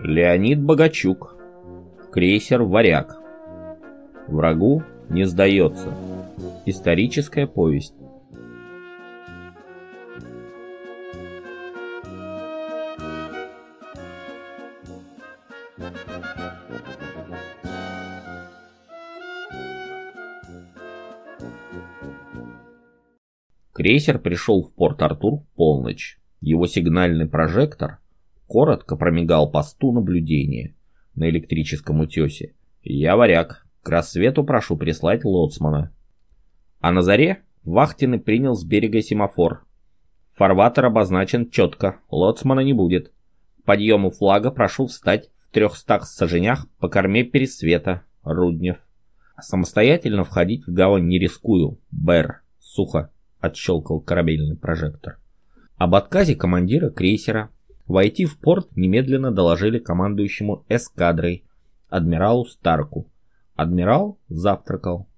Леонид Богачук. Крейсер «Варяг». Врагу не сдается. Историческая повесть. Крейсер пришел в порт Артур в полночь. Его сигнальный прожектор коротко промигал посту наблюдения на электрическом утесе. «Я варяг. К рассвету прошу прислать лоцмана». А на заре Вахтин принял с берега семафор. Фарватер обозначен четко, лоцмана не будет. Подъему флага прошу встать в трехстах саженях по корме пересвета, Руднев. Самостоятельно входить в гавань не рискую, Бэр, сухо, отщелкал корабельный прожектор. Об отказе командира крейсера войти в порт немедленно доложили командующему эскадрой, адмиралу Старку. Адмирал завтракал.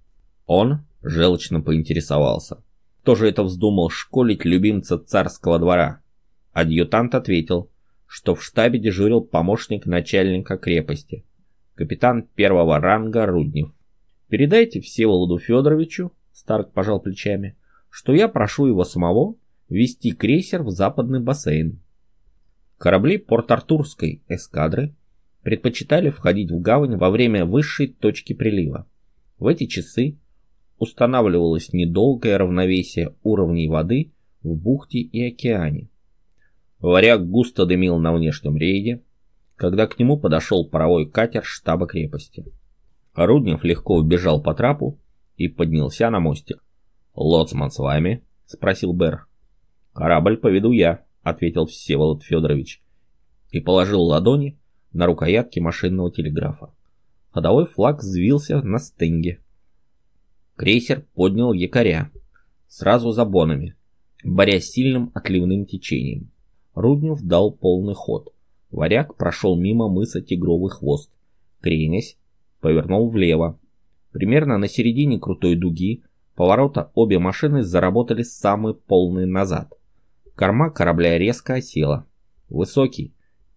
Он желчно поинтересовался. Кто же это вздумал школить любимца царского двора? Адъютант ответил, что в штабе дежурил помощник начальника крепости, капитан первого ранга Руднев. «Передайте Всеволоду Федоровичу», — Старк пожал плечами, что я прошу его самого вести крейсер в западный бассейн. Корабли Порт-Артурской эскадры предпочитали входить в гавань во время высшей точки прилива. В эти часы устанавливалось недолгое равновесие уровней воды в бухте и океане. Варяг густо дымил на внешнем рейде, когда к нему подошел паровой катер штаба крепости. Руднев легко убежал по трапу и поднялся на мостик. «Лоцман с вами?» — спросил Бер. «Корабль поведу я», — ответил Всеволод Федорович и положил ладони на рукоятки машинного телеграфа. Ходовой флаг взвился на стенге. Крейсер поднял якоря, сразу за бонами, борясь сильным отливным течением. Руднев дал полный ход. Варяг прошел мимо мыса Тигровый хвост. Кренясь, повернул влево. Примерно на середине крутой дуги поворота обе машины заработали самый полный назад. Корма корабля резко осела. Высокий,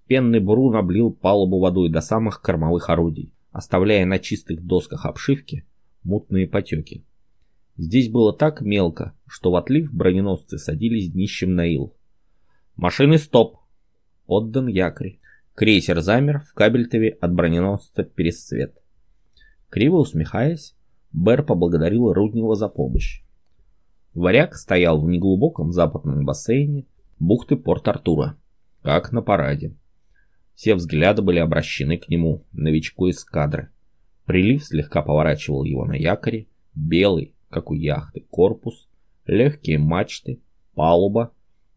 пенный бурун облил палубу водой до самых кормовых орудий, оставляя на чистых досках обшивки мутные потеки. Здесь было так мелко, что в отлив броненосцы садились днищем на ил. «Машины стоп!» Отдан якорь. Крейсер замер в кабельтове от броненосца Пересцвет. Криво усмехаясь, Бэр поблагодарил Руднева за помощь. Варяг стоял в неглубоком западном бассейне бухты Порт-Артура, как на параде. Все взгляды были обращены к нему, новичку из кадры. Прилив слегка поворачивал его на якоре, белый, как у яхты, корпус, легкие мачты, палуба,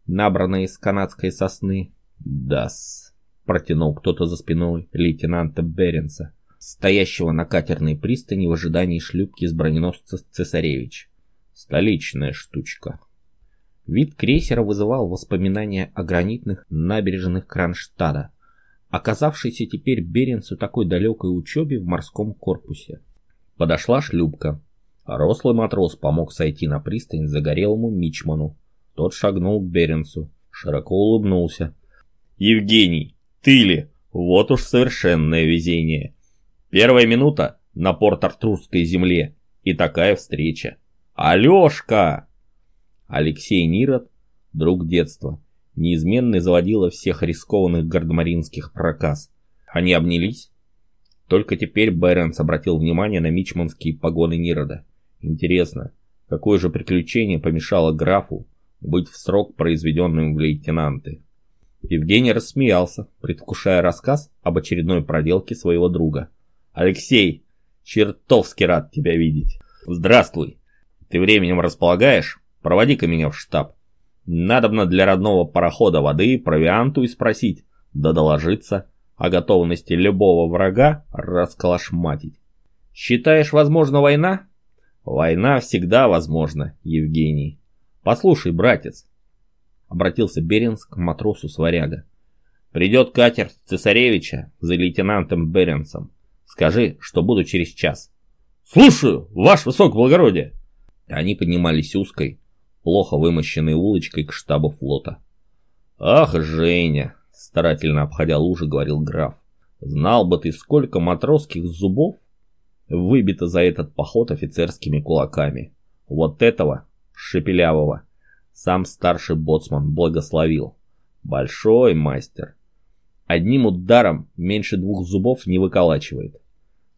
набранная из канадской сосны. «Дас», — протянул кто-то за спиной лейтенанта Беренса стоящего на катерной пристани в ожидании шлюпки с броненосца «Цесаревич». Столичная штучка. Вид крейсера вызывал воспоминания о гранитных набережных Кронштадта, оказавшейся теперь Беренцу такой далекой учебе в морском корпусе. Подошла шлюпка. Рослый матрос помог сойти на пристань загорелому мичману. Тот шагнул к Беренцу, широко улыбнулся. «Евгений, ты ли? Вот уж совершенное везение. Первая минута на порт-артурской земле. И такая встреча. Алешка! Алексей Нирот, друг детства, неизменно заводила всех рискованных гардемаринских проказ. Они обнялись. Только теперь Беренс обратил внимание на мичманские погоны Нирода. Интересно, какое же приключение помешало графу быть в срок произведенным в лейтенанты? Евгений рассмеялся, предвкушая рассказ об очередной проделке своего друга. Алексей, чертовски рад тебя видеть. Здравствуй. Ты временем располагаешь? Проводи-ка меня в штаб. Надобно для родного парохода воды, провианту и спросить, да доложиться о готовности любого врага расколошматить. Считаешь, возможна война? Война всегда возможна, Евгений. Послушай, братец, обратился Беренс к матросу Сваряга. Придет катер цесаревича за лейтенантом Беренсом. Скажи, что буду через час. «Слушаю, ваше высокоблагородие!» Они поднимались узкой, плохо вымощенной улочкой к штабу флота. «Ах, Женя!» — старательно обходя лужи, говорил граф. «Знал бы ты, сколько матросских зубов выбито за этот поход офицерскими кулаками. Вот этого, шепелявого, сам старший боцман благословил. Большой мастер. Одним ударом меньше двух зубов не выколачивает.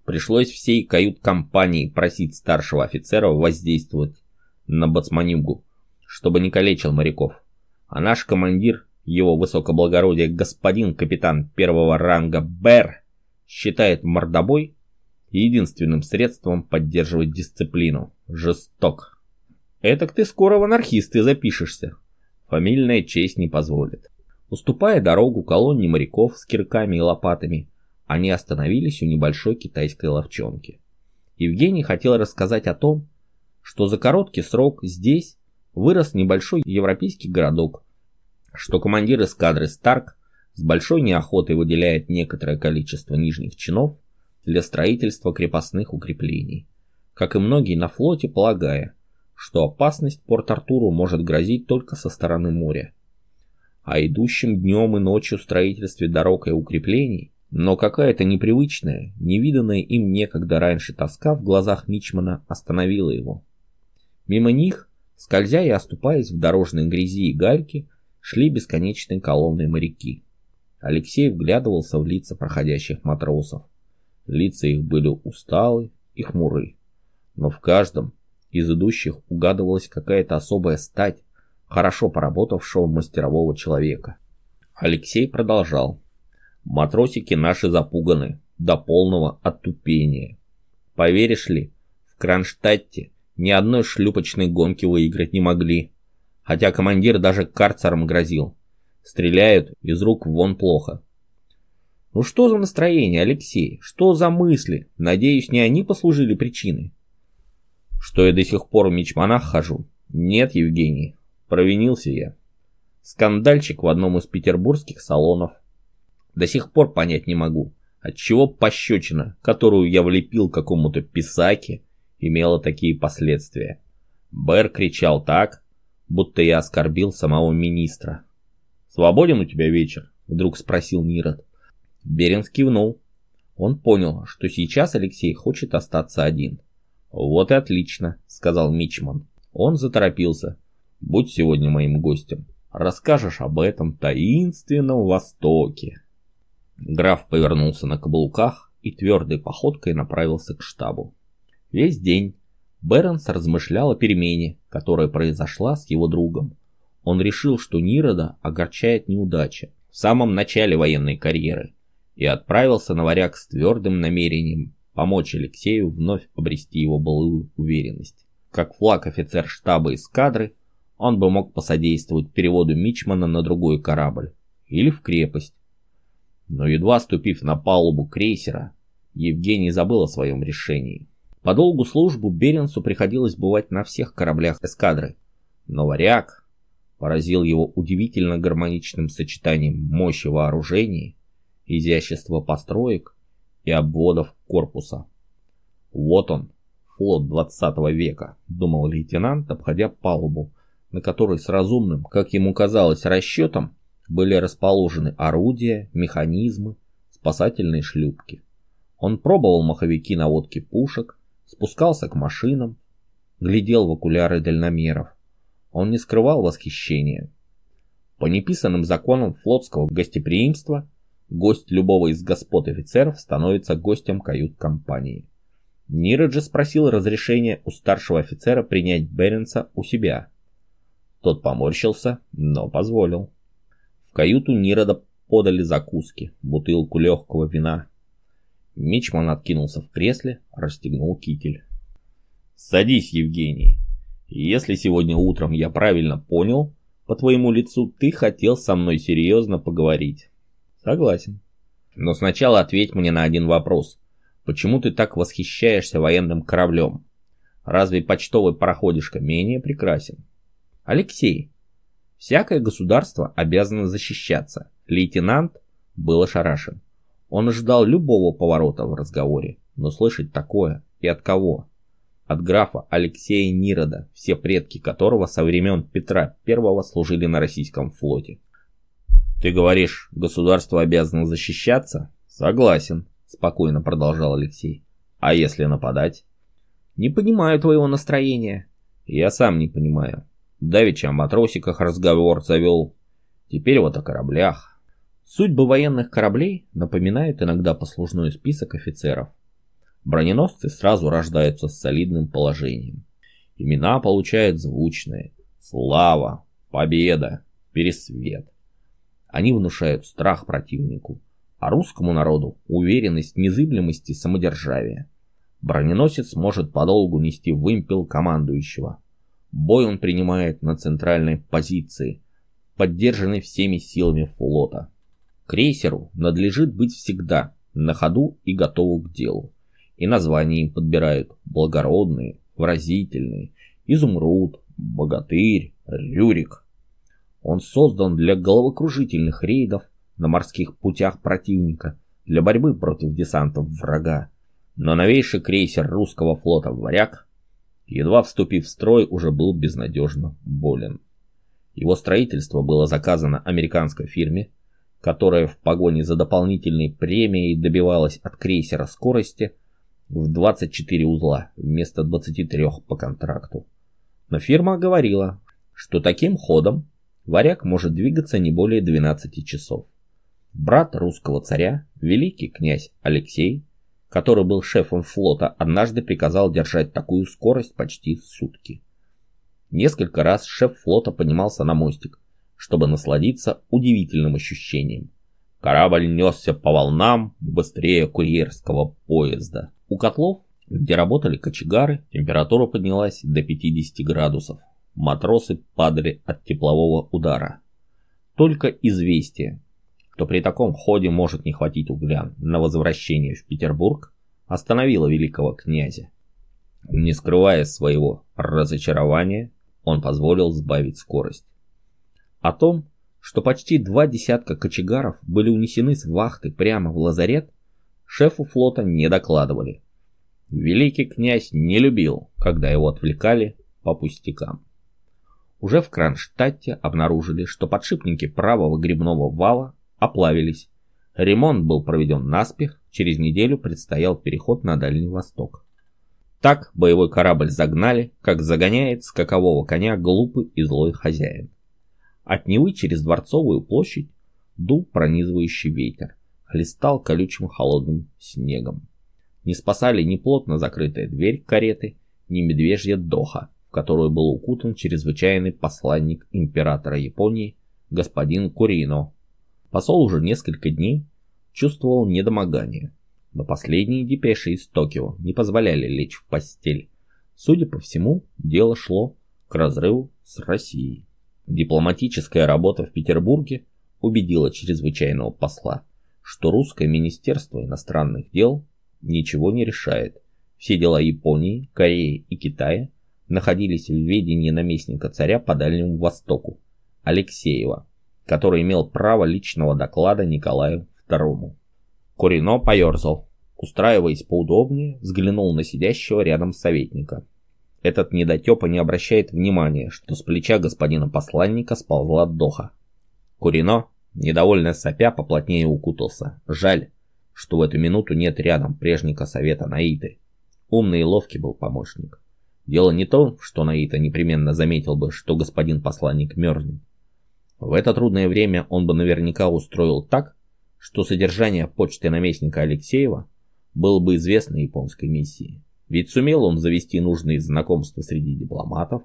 Пришлось всей кают-компании просить старшего офицера воздействовать на боцманюгу, чтобы не калечил моряков. А наш командир, его высокоблагородие господин капитан первого ранга Бер, считает мордобой единственным средством поддерживать дисциплину. Жесток. Этак ты скоро в анархисты запишешься. Фамильная честь не позволит. Уступая дорогу колонне моряков с кирками и лопатами, они остановились у небольшой китайской ловчонки. Евгений хотел рассказать о том, что за короткий срок здесь вырос небольшой европейский городок, что командир эскадры Старк с большой неохотой выделяет некоторое количество нижних чинов для строительства крепостных укреплений, как и многие на флоте полагая, что опасность Порт-Артуру может грозить только со стороны моря. А идущим днем и ночью строительстве дорог и укреплений, но какая-то непривычная, невиданная им некогда раньше тоска в глазах Мичмана остановила его. Мимо них, скользя и оступаясь в дорожной грязи и гальке, шли бесконечные колонны моряки. Алексей вглядывался в лица проходящих матросов. Лица их были усталы и хмуры. Но в каждом из идущих угадывалась какая-то особая стать хорошо поработавшего мастерового человека. Алексей продолжал. Матросики наши запуганы до полного оттупения. Поверишь ли, в Кронштадте ни одной шлюпочной гонки выиграть не могли. Хотя командир даже карцером грозил. Стреляют из рук вон плохо. Ну что за настроение, Алексей? Что за мысли? Надеюсь, не они послужили причиной. Что я до сих пор в мечманах хожу? Нет, Евгений, провинился я. Скандальчик в одном из петербургских салонов. До сих пор понять не могу, отчего пощечина, которую я влепил какому-то писаке, имела такие последствия. Бэр кричал так, будто я оскорбил самого министра. «Свободен у тебя вечер?» — вдруг спросил Нирот. Берин кивнул. Он понял, что сейчас Алексей хочет остаться один. «Вот и отлично», — сказал Мичман. Он заторопился. «Будь сегодня моим гостем. Расскажешь об этом таинственном Востоке». Граф повернулся на каблуках и твердой походкой направился к штабу. Весь день Бернс размышлял о перемене, которая произошла с его другом. Он решил, что Нирода огорчает неудача в самом начале военной карьеры и отправился на варяг с твердым намерением помочь Алексею вновь обрести его былую уверенность. Как флаг офицер штаба эскадры, он бы мог посодействовать переводу Мичмана на другой корабль или в крепость. Но едва ступив на палубу крейсера, Евгений забыл о своем решении. По долгу службу Беренсу приходилось бывать на всех кораблях эскадры, но варяг поразил его удивительно гармоничным сочетанием мощи вооружений изящество построек и обводов корпуса. Вот он, флот 20 века, думал лейтенант, обходя палубу, на которой с разумным, как ему казалось, расчетом были расположены орудия, механизмы, спасательные шлюпки. Он пробовал маховики наводки пушек, спускался к машинам, глядел в окуляры дальномеров. Он не скрывал восхищения. По неписанным законам флотского гостеприимства Гость любого из господ офицеров становится гостем кают-компании. Нироджи спросил разрешения у старшего офицера принять Беренса у себя. Тот поморщился, но позволил. В каюту Нирода подали закуски, бутылку легкого вина. Мичман откинулся в кресле, расстегнул китель. «Садись, Евгений. Если сегодня утром я правильно понял, по твоему лицу ты хотел со мной серьезно поговорить. Согласен. Но сначала ответь мне на один вопрос. Почему ты так восхищаешься военным кораблем? Разве почтовый пароходишка менее прекрасен? Алексей, всякое государство обязано защищаться. Лейтенант был ошарашен. Он ожидал любого поворота в разговоре, но слышать такое И от кого? От графа Алексея Нирода, все предки которого со времен Петра I служили на российском флоте. Ты говоришь, государство обязано защищаться? Согласен, спокойно продолжал Алексей. А если нападать? Не понимаю твоего настроения. Я сам не понимаю. Давеча о матросиках разговор завел. Теперь вот о кораблях. Судьбы военных кораблей напоминают иногда послужной список офицеров. Броненосцы сразу рождаются с солидным положением. Имена получают звучные. Слава, победа, пересвет. Они внушают страх противнику, а русскому народу уверенность незыблемости самодержавия. Броненосец может подолгу нести вымпел командующего. Бой он принимает на центральной позиции, поддержанной всеми силами флота. Крейсеру надлежит быть всегда на ходу и готову к делу. И названия им подбирают благородные, выразительные, изумруд, богатырь, рюрик. Он создан для головокружительных рейдов на морских путях противника, для борьбы против десантов врага. Но новейший крейсер русского флота «Варяг», едва вступив в строй, уже был безнадежно болен. Его строительство было заказано американской фирме, которая в погоне за дополнительной премией добивалась от крейсера скорости в 24 узла вместо 23 по контракту. Но фирма говорила, что таким ходом варяг может двигаться не более 12 часов. Брат русского царя, великий князь Алексей, который был шефом флота, однажды приказал держать такую скорость почти сутки. Несколько раз шеф флота поднимался на мостик, чтобы насладиться удивительным ощущением. Корабль несся по волнам быстрее курьерского поезда. У котлов, где работали кочегары, температура поднялась до 50 градусов. Матросы падали от теплового удара. Только известие, что при таком ходе может не хватить угля на возвращение в Петербург, остановило великого князя. Не скрывая своего разочарования, он позволил сбавить скорость. О том, что почти два десятка кочегаров были унесены с вахты прямо в лазарет, шефу флота не докладывали. Великий князь не любил, когда его отвлекали по пустякам. Уже в Кронштадте обнаружили, что подшипники правого грибного вала оплавились. Ремонт был проведен наспех, через неделю предстоял переход на Дальний Восток. Так боевой корабль загнали, как загоняет скакового коня глупый и злой хозяин. От Невы через Дворцовую площадь дул пронизывающий ветер хлестал колючим холодным снегом. Не спасали ни плотно закрытая дверь кареты, ни медвежья доха, в которую был укутан чрезвычайный посланник императора Японии господин Курино. Посол уже несколько дней чувствовал недомогание, но последние депеши из Токио не позволяли лечь в постель. Судя по всему, дело шло к разрыву с Россией. Дипломатическая работа в Петербурге убедила чрезвычайного посла, что русское министерство иностранных дел ничего не решает. Все дела Японии, Кореи и Китая находились в ведении наместника царя по Дальнему Востоку, Алексеева, который имел право личного доклада Николаю II. Курино поерзал, устраиваясь поудобнее, взглянул на сидящего рядом советника. Этот недотепа не обращает внимания, что с плеча господина посланника сползла доха. Курино Недовольно сопя поплотнее укутался. Жаль, что в эту минуту нет рядом прежника совета Наиты. Умный и ловкий был помощник. Дело не то, что Наита непременно заметил бы, что господин посланник мерзнет. В это трудное время он бы наверняка устроил так, что содержание почты наместника Алексеева было бы известно японской миссии. Ведь сумел он завести нужные знакомства среди дипломатов,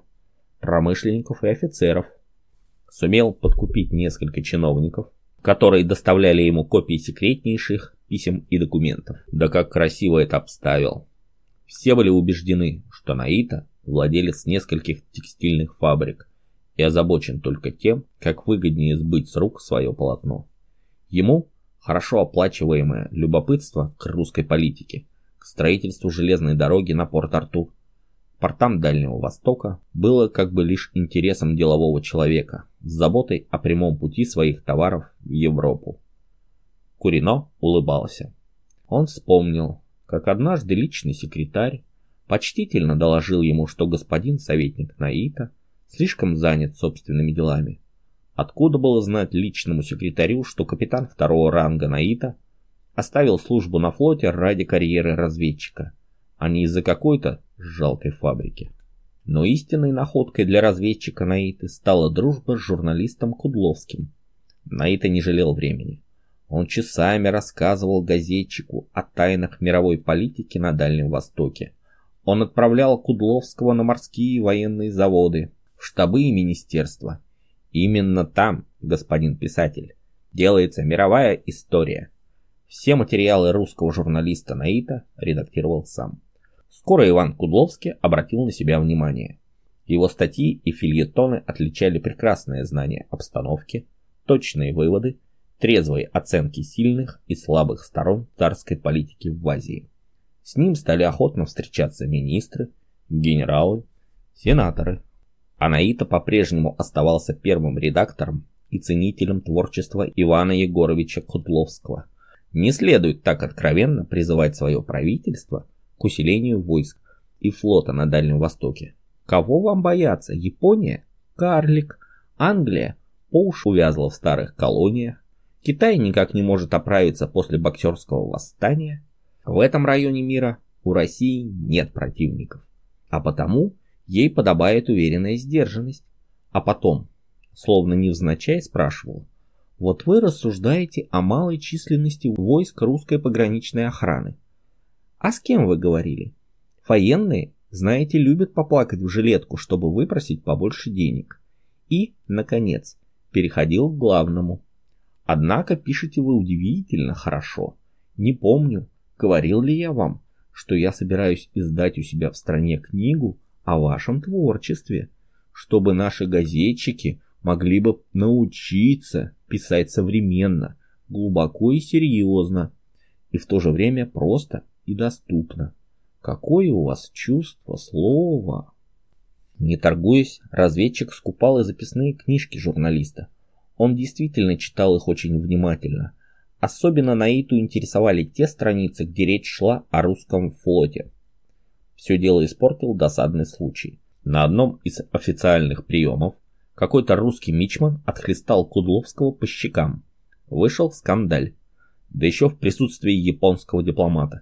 промышленников и офицеров, сумел подкупить несколько чиновников, которые доставляли ему копии секретнейших писем и документов. Да как красиво это обставил. Все были убеждены, что Наита владелец нескольких текстильных фабрик и озабочен только тем, как выгоднее сбыть с рук свое полотно. Ему хорошо оплачиваемое любопытство к русской политике, к строительству железной дороги на Порт-Артур портам Дальнего Востока было как бы лишь интересом делового человека с заботой о прямом пути своих товаров в Европу. Курино улыбался. Он вспомнил, как однажды личный секретарь почтительно доложил ему, что господин советник Наита слишком занят собственными делами. Откуда было знать личному секретарю, что капитан второго ранга Наита оставил службу на флоте ради карьеры разведчика, а не из-за какой-то жалкой фабрики? Но истинной находкой для разведчика Наиты стала дружба с журналистом Кудловским. Наита не жалел времени. Он часами рассказывал газетчику о тайнах мировой политики на Дальнем Востоке. Он отправлял Кудловского на морские военные заводы, в штабы и министерства. Именно там, господин писатель, делается мировая история. Все материалы русского журналиста Наита редактировал сам. Скоро Иван Кудловский обратил на себя внимание. Его статьи и фильетоны отличали прекрасное знание обстановки, точные выводы, трезвые оценки сильных и слабых сторон царской политики в Азии. С ним стали охотно встречаться министры, генералы, сенаторы. Анаита по-прежнему оставался первым редактором и ценителем творчества Ивана Егоровича Кудловского. Не следует так откровенно призывать свое правительство к усилению войск и флота на Дальнем Востоке. Кого вам бояться? Япония? Карлик? Англия? По уши увязла в старых колониях. Китай никак не может оправиться после боксерского восстания. В этом районе мира у России нет противников. А потому ей подобает уверенная сдержанность. А потом, словно невзначай, спрашивал, вот вы рассуждаете о малой численности войск русской пограничной охраны. А с кем вы говорили? Военные, знаете, любят поплакать в жилетку, чтобы выпросить побольше денег. И, наконец, переходил к главному. Однако пишете вы удивительно хорошо. Не помню, говорил ли я вам, что я собираюсь издать у себя в стране книгу о вашем творчестве, чтобы наши газетчики могли бы научиться писать современно, глубоко и серьезно, и в то же время просто и доступно. Какое у вас чувство слова! Не торгуясь, разведчик скупал и записные книжки журналиста. Он действительно читал их очень внимательно. Особенно Наиту интересовали те страницы, где речь шла о русском флоте. Все дело испортил досадный случай. На одном из официальных приемов какой-то русский мичман отхлестал Кудловского по щекам. Вышел скандаль. Да еще в присутствии японского дипломата.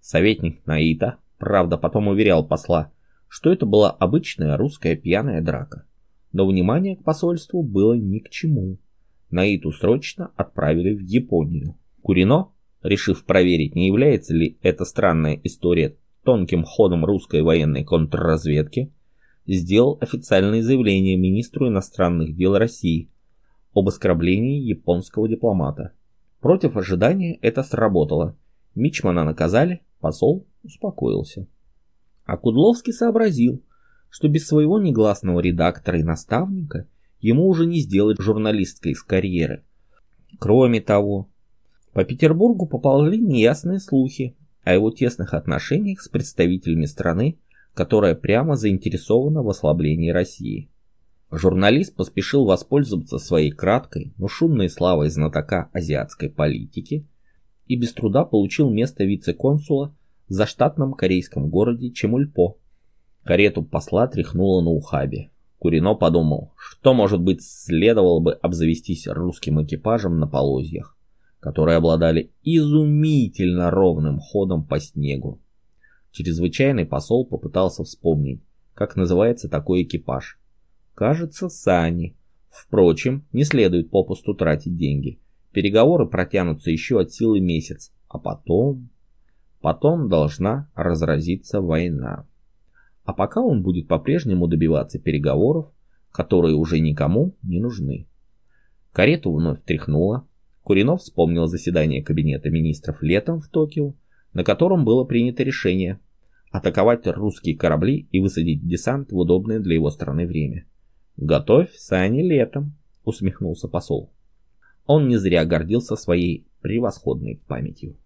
Советник Наита, правда, потом уверял посла, что это была обычная русская пьяная драка. Но внимание к посольству было ни к чему. Наиту срочно отправили в Японию. Курино, решив проверить, не является ли эта странная история тонким ходом русской военной контрразведки, сделал официальное заявление министру иностранных дел России об оскорблении японского дипломата. Против ожидания это сработало. Мичмана наказали, посол успокоился. А Кудловский сообразил, что без своего негласного редактора и наставника ему уже не сделать журналистской карьеры. Кроме того, по Петербургу поползли неясные слухи о его тесных отношениях с представителями страны, которая прямо заинтересована в ослаблении России. Журналист поспешил воспользоваться своей краткой, но шумной славой знатока азиатской политики и без труда получил место вице-консула в заштатном корейском городе Чемульпо. Карету посла тряхнуло на ухабе. Курино подумал, что, может быть, следовало бы обзавестись русским экипажем на полозьях, которые обладали изумительно ровным ходом по снегу. Чрезвычайный посол попытался вспомнить, как называется такой экипаж. Кажется, сани. Впрочем, не следует попусту тратить деньги. Переговоры протянутся еще от силы месяц, а потом... Потом должна разразиться война. А пока он будет по-прежнему добиваться переговоров, которые уже никому не нужны. Карету вновь тряхнуло. Куринов вспомнил заседание кабинета министров летом в Токио, на котором было принято решение атаковать русские корабли и высадить десант в удобное для его страны время. «Готовь сани летом», — усмехнулся посол. Он не зря гордился своей превосходной памятью.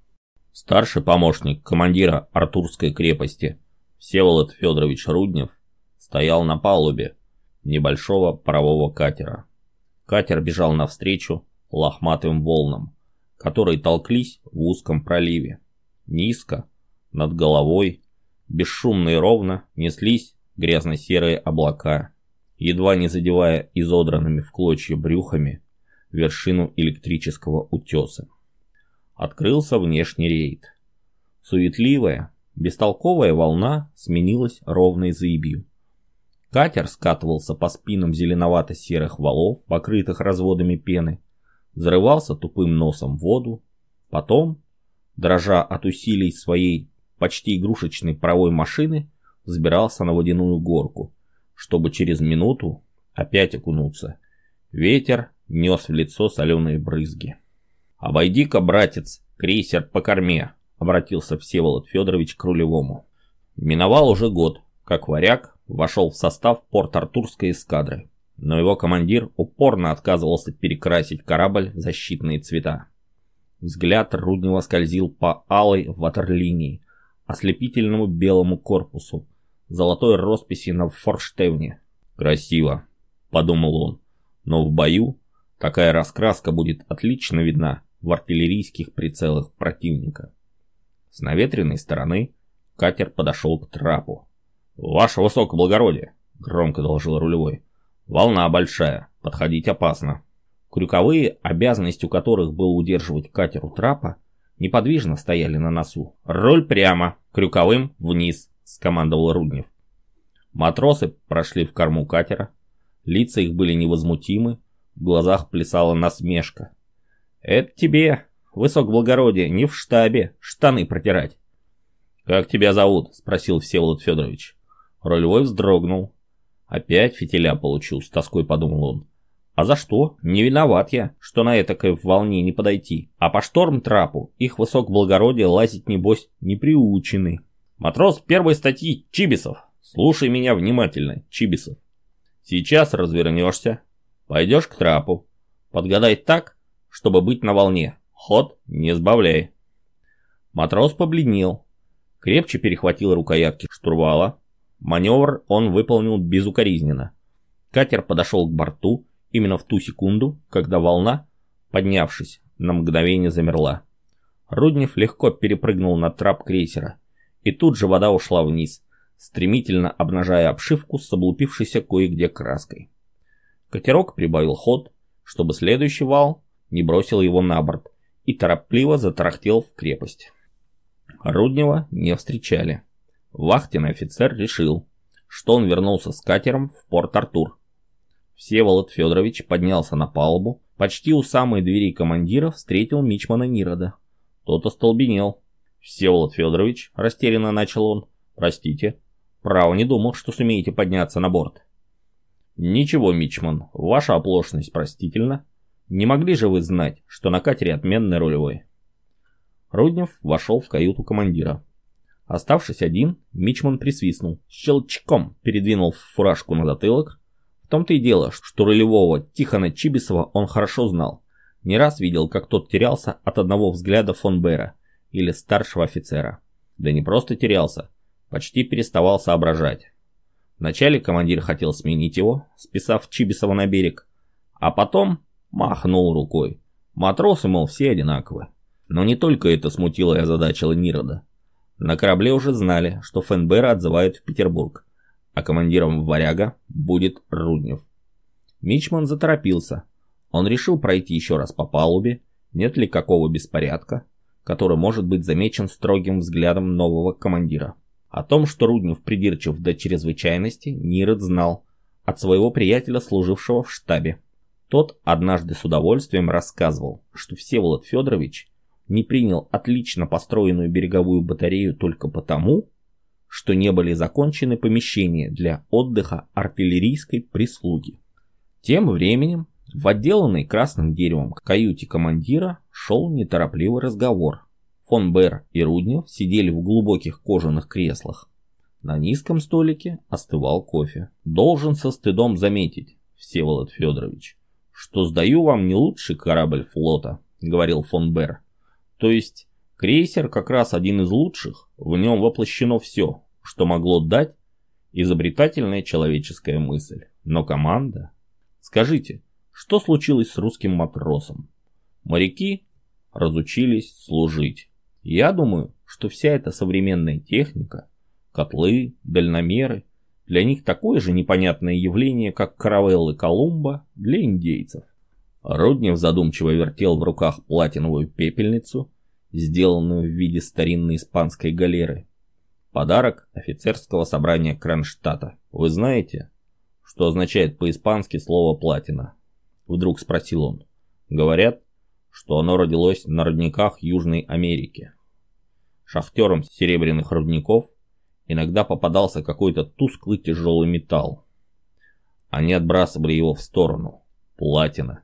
Старший помощник командира Артурской крепости Всеволод Федорович Руднев стоял на палубе небольшого парового катера. Катер бежал навстречу лохматым волнам, которые толклись в узком проливе. Низко, Над головой, бесшумно и ровно, неслись грязно-серые облака, едва не задевая изодранными в клочья брюхами вершину электрического утеса. Открылся внешний рейд. Суетливая, бестолковая волна сменилась ровной заебью. Катер скатывался по спинам зеленовато-серых валов, покрытых разводами пены, взрывался тупым носом в воду, потом, дрожа от усилий своей почти игрушечной паровой машины, взбирался на водяную горку, чтобы через минуту опять окунуться. Ветер нес в лицо соленые брызги. «Обойди-ка, братец, крейсер по корме», — обратился Всеволод Федорович к рулевому. Миновал уже год, как варяг вошел в состав порт-артурской эскадры, но его командир упорно отказывался перекрасить корабль в защитные цвета. Взгляд Руднева скользил по алой ватерлинии, ослепительному белому корпусу, золотой росписи на форштевне. «Красиво», — подумал он, — «но в бою такая раскраска будет отлично видна в артиллерийских прицелах противника». С наветренной стороны катер подошел к трапу. «Ваше высокоблагородие», — громко доложил рулевой, — «волна большая, подходить опасно». Крюковые, обязанностью которых было удерживать катер у трапа, неподвижно стояли на носу. «Руль прямо, крюковым вниз», — скомандовал Руднев. Матросы прошли в корму катера, лица их были невозмутимы, в глазах плясала насмешка. «Это тебе, высокоблагородие, не в штабе, штаны протирать». «Как тебя зовут?» — спросил Всеволод Федорович. Рулевой вздрогнул. «Опять фитиля получил», — с тоской подумал он. А за что? Не виноват я, что на этакой волне не подойти. А по шторм-трапу их высокоблагородие лазить, небось, не приучены. Матрос первой статьи Чибисов. Слушай меня внимательно, Чибисов. Сейчас развернешься, пойдешь к трапу. Подгадай так, чтобы быть на волне. Ход не сбавляй. Матрос побледнел. Крепче перехватил рукоятки штурвала. Маневр он выполнил безукоризненно. Катер подошел к борту, именно в ту секунду, когда волна, поднявшись, на мгновение замерла. Руднев легко перепрыгнул на трап крейсера, и тут же вода ушла вниз, стремительно обнажая обшивку с облупившейся кое-где краской. Катерок прибавил ход, чтобы следующий вал не бросил его на борт, и торопливо затарахтел в крепость. Руднева не встречали. Вахтенный офицер решил, что он вернулся с катером в порт Артур, Всеволод Федорович поднялся на палубу, почти у самой двери командира встретил мичмана Нирода. Тот остолбенел. «Всеволод Федорович», — растерянно начал он, — «простите, право не думал, что сумеете подняться на борт». «Ничего, мичман, ваша оплошность простительна. Не могли же вы знать, что на катере отменный рулевой?» Руднев вошел в каюту командира. Оставшись один, мичман присвистнул, щелчком передвинул фуражку на затылок, том-то и дело, что рулевого Тихона Чибисова он хорошо знал. Не раз видел, как тот терялся от одного взгляда фон Бера или старшего офицера. Да не просто терялся, почти переставал соображать. Вначале командир хотел сменить его, списав Чибисова на берег, а потом махнул рукой. Матросы, мол, все одинаковы. Но не только это смутило и озадачило Нирода. На корабле уже знали, что Фенбера отзывают в Петербург а командиром «Варяга» будет Руднев. Мичман заторопился. Он решил пройти еще раз по палубе, нет ли какого беспорядка, который может быть замечен строгим взглядом нового командира. О том, что Руднев придирчив до чрезвычайности, Нирод знал от своего приятеля, служившего в штабе. Тот однажды с удовольствием рассказывал, что Всеволод Федорович не принял отлично построенную береговую батарею только потому, что не были закончены помещения для отдыха артиллерийской прислуги. Тем временем в отделанной красным деревом каюте командира шел неторопливый разговор. Фон Бер и Руднев сидели в глубоких кожаных креслах. На низком столике остывал кофе. Должен со стыдом заметить, Всеволод Федорович, что сдаю вам не лучший корабль флота, говорил фон Бер. То есть Крейсер как раз один из лучших, в нем воплощено все, что могло дать изобретательная человеческая мысль. Но команда... Скажите, что случилось с русским матросом? Моряки разучились служить. Я думаю, что вся эта современная техника, котлы, дальномеры, для них такое же непонятное явление, как каравеллы Колумба для индейцев. Руднев задумчиво вертел в руках платиновую пепельницу, сделанную в виде старинной испанской галеры. Подарок офицерского собрания Кронштадта. Вы знаете, что означает по-испански слово «платина»? Вдруг спросил он. Говорят, что оно родилось на родниках Южной Америки. Шахтерам серебряных рудников иногда попадался какой-то тусклый тяжелый металл. Они отбрасывали его в сторону. Платина.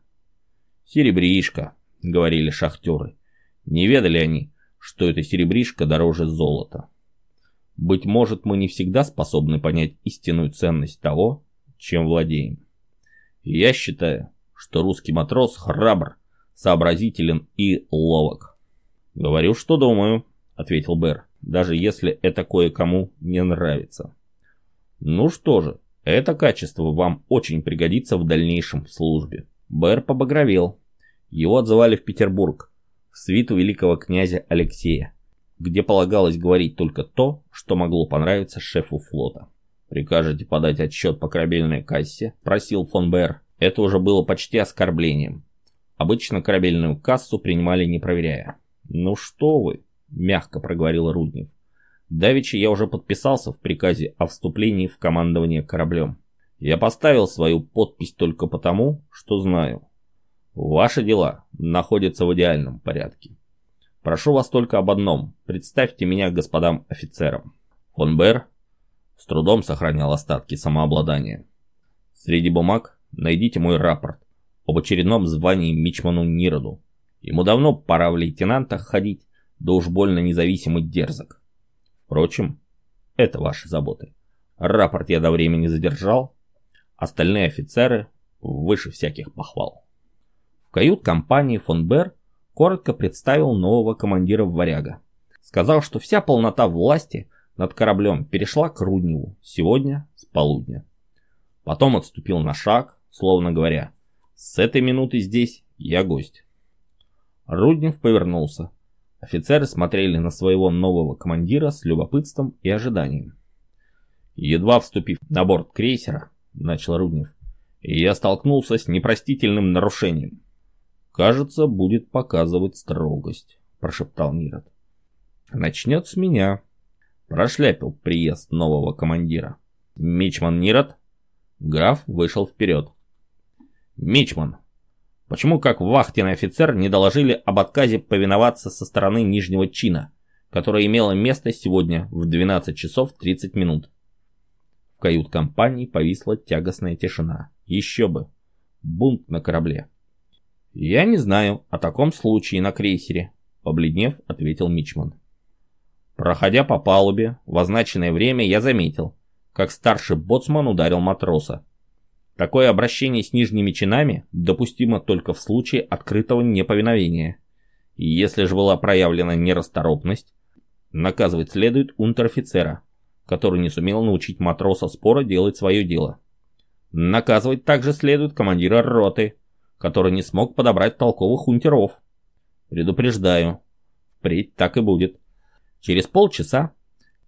«Серебришка», — говорили шахтеры. Не ведали они, что эта серебришка дороже золота. Быть может, мы не всегда способны понять истинную ценность того, чем владеем. Я считаю, что русский матрос храбр, сообразителен и ловок. «Говорю, что думаю», — ответил Бэр, «даже если это кое-кому не нравится». «Ну что же, это качество вам очень пригодится в дальнейшем службе». Бэр побагровел. Его отзывали в Петербург, в свиту великого князя Алексея, где полагалось говорить только то, что могло понравиться шефу флота. «Прикажете подать отчет по корабельной кассе?» – просил фон Бэр. Это уже было почти оскорблением. Обычно корабельную кассу принимали не проверяя. «Ну что вы?» – мягко проговорил Руднев. «Давеча я уже подписался в приказе о вступлении в командование кораблем. Я поставил свою подпись только потому, что знаю. Ваши дела находятся в идеальном порядке. Прошу вас только об одном. Представьте меня господам офицерам. Фон Бер с трудом сохранял остатки самообладания. Среди бумаг найдите мой рапорт об очередном звании Мичману Нироду. Ему давно пора в лейтенантах ходить, да уж больно независимый дерзок. Впрочем, это ваши заботы. Рапорт я до времени задержал, Остальные офицеры выше всяких похвал. В кают-компании фон Бер коротко представил нового командира «Варяга». Сказал, что вся полнота власти над кораблем перешла к Рудневу сегодня с полудня. Потом отступил на шаг, словно говоря, «С этой минуты здесь я гость». Руднев повернулся. Офицеры смотрели на своего нового командира с любопытством и ожиданием. Едва вступив на борт крейсера, начал Руднев. И я столкнулся с непростительным нарушением. Кажется, будет показывать строгость, прошептал Нирот. Начнет с меня. Прошляпил приезд нового командира. Мичман Нирот. Граф вышел вперед. Мичман, почему как вахтенный офицер не доложили об отказе повиноваться со стороны нижнего чина, которое имело место сегодня в 12 часов 30 минут? В кают-компании повисла тягостная тишина. Еще бы. Бунт на корабле. «Я не знаю о таком случае на крейсере», — побледнев, ответил Мичман. Проходя по палубе, в означенное время я заметил, как старший боцман ударил матроса. Такое обращение с нижними чинами допустимо только в случае открытого неповиновения. И если же была проявлена нерасторопность, наказывать следует унтер-офицера, который не сумел научить матроса спора делать свое дело. Наказывать также следует командира роты, который не смог подобрать толковых унтеров. Предупреждаю, впредь так и будет. Через полчаса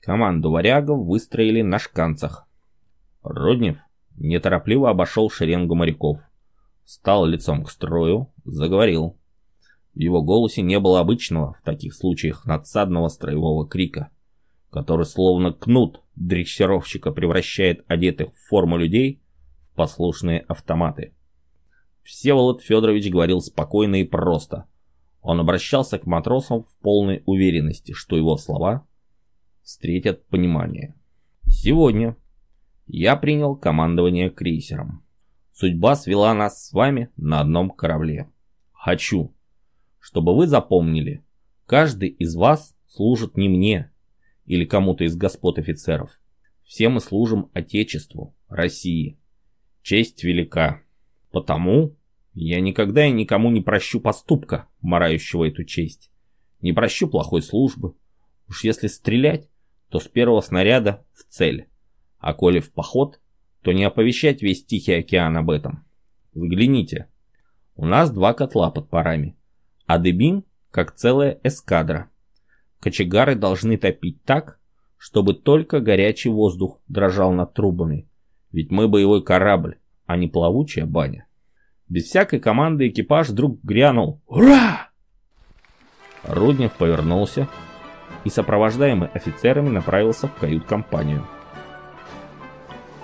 команду варягов выстроили на шканцах. Руднев неторопливо обошел шеренгу моряков, стал лицом к строю, заговорил. В его голосе не было обычного в таких случаях надсадного строевого крика который словно кнут дрессировщика превращает одетых в форму людей в послушные автоматы. Всеволод Федорович говорил спокойно и просто. Он обращался к матросам в полной уверенности, что его слова встретят понимание. Сегодня я принял командование крейсером. Судьба свела нас с вами на одном корабле. Хочу, чтобы вы запомнили, каждый из вас служит не мне, или кому-то из господ офицеров. Все мы служим Отечеству, России. Честь велика. Потому я никогда и никому не прощу поступка, марающего эту честь. Не прощу плохой службы. Уж если стрелять, то с первого снаряда в цель. А коли в поход, то не оповещать весь Тихий океан об этом. Взгляните. У нас два котла под парами. А Дебин как целая эскадра. Кочегары должны топить так, чтобы только горячий воздух дрожал над трубами. Ведь мы боевой корабль, а не плавучая баня. Без всякой команды экипаж вдруг грянул «Ура!». Руднев повернулся и, сопровождаемый офицерами, направился в кают-компанию.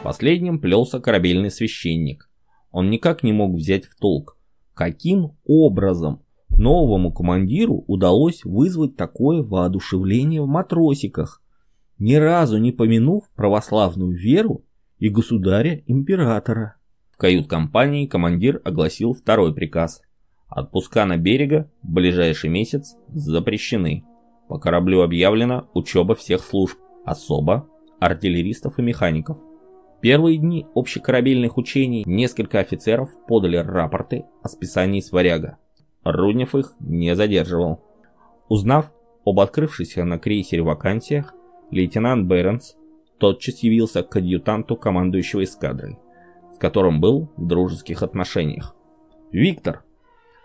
Последним плелся корабельный священник. Он никак не мог взять в толк, каким образом новому командиру удалось вызвать такое воодушевление в матросиках, ни разу не помянув православную веру и государя-императора. В кают-компании командир огласил второй приказ. Отпуска на берега в ближайший месяц запрещены. По кораблю объявлена учеба всех служб, особо артиллеристов и механиков. Первые дни общекорабельных учений несколько офицеров подали рапорты о списании с варяга. Руднев их не задерживал. Узнав об открывшихся на крейсере вакансиях, лейтенант Бернс тотчас явился к адъютанту командующего эскадрой, с которым был в дружеских отношениях. «Виктор,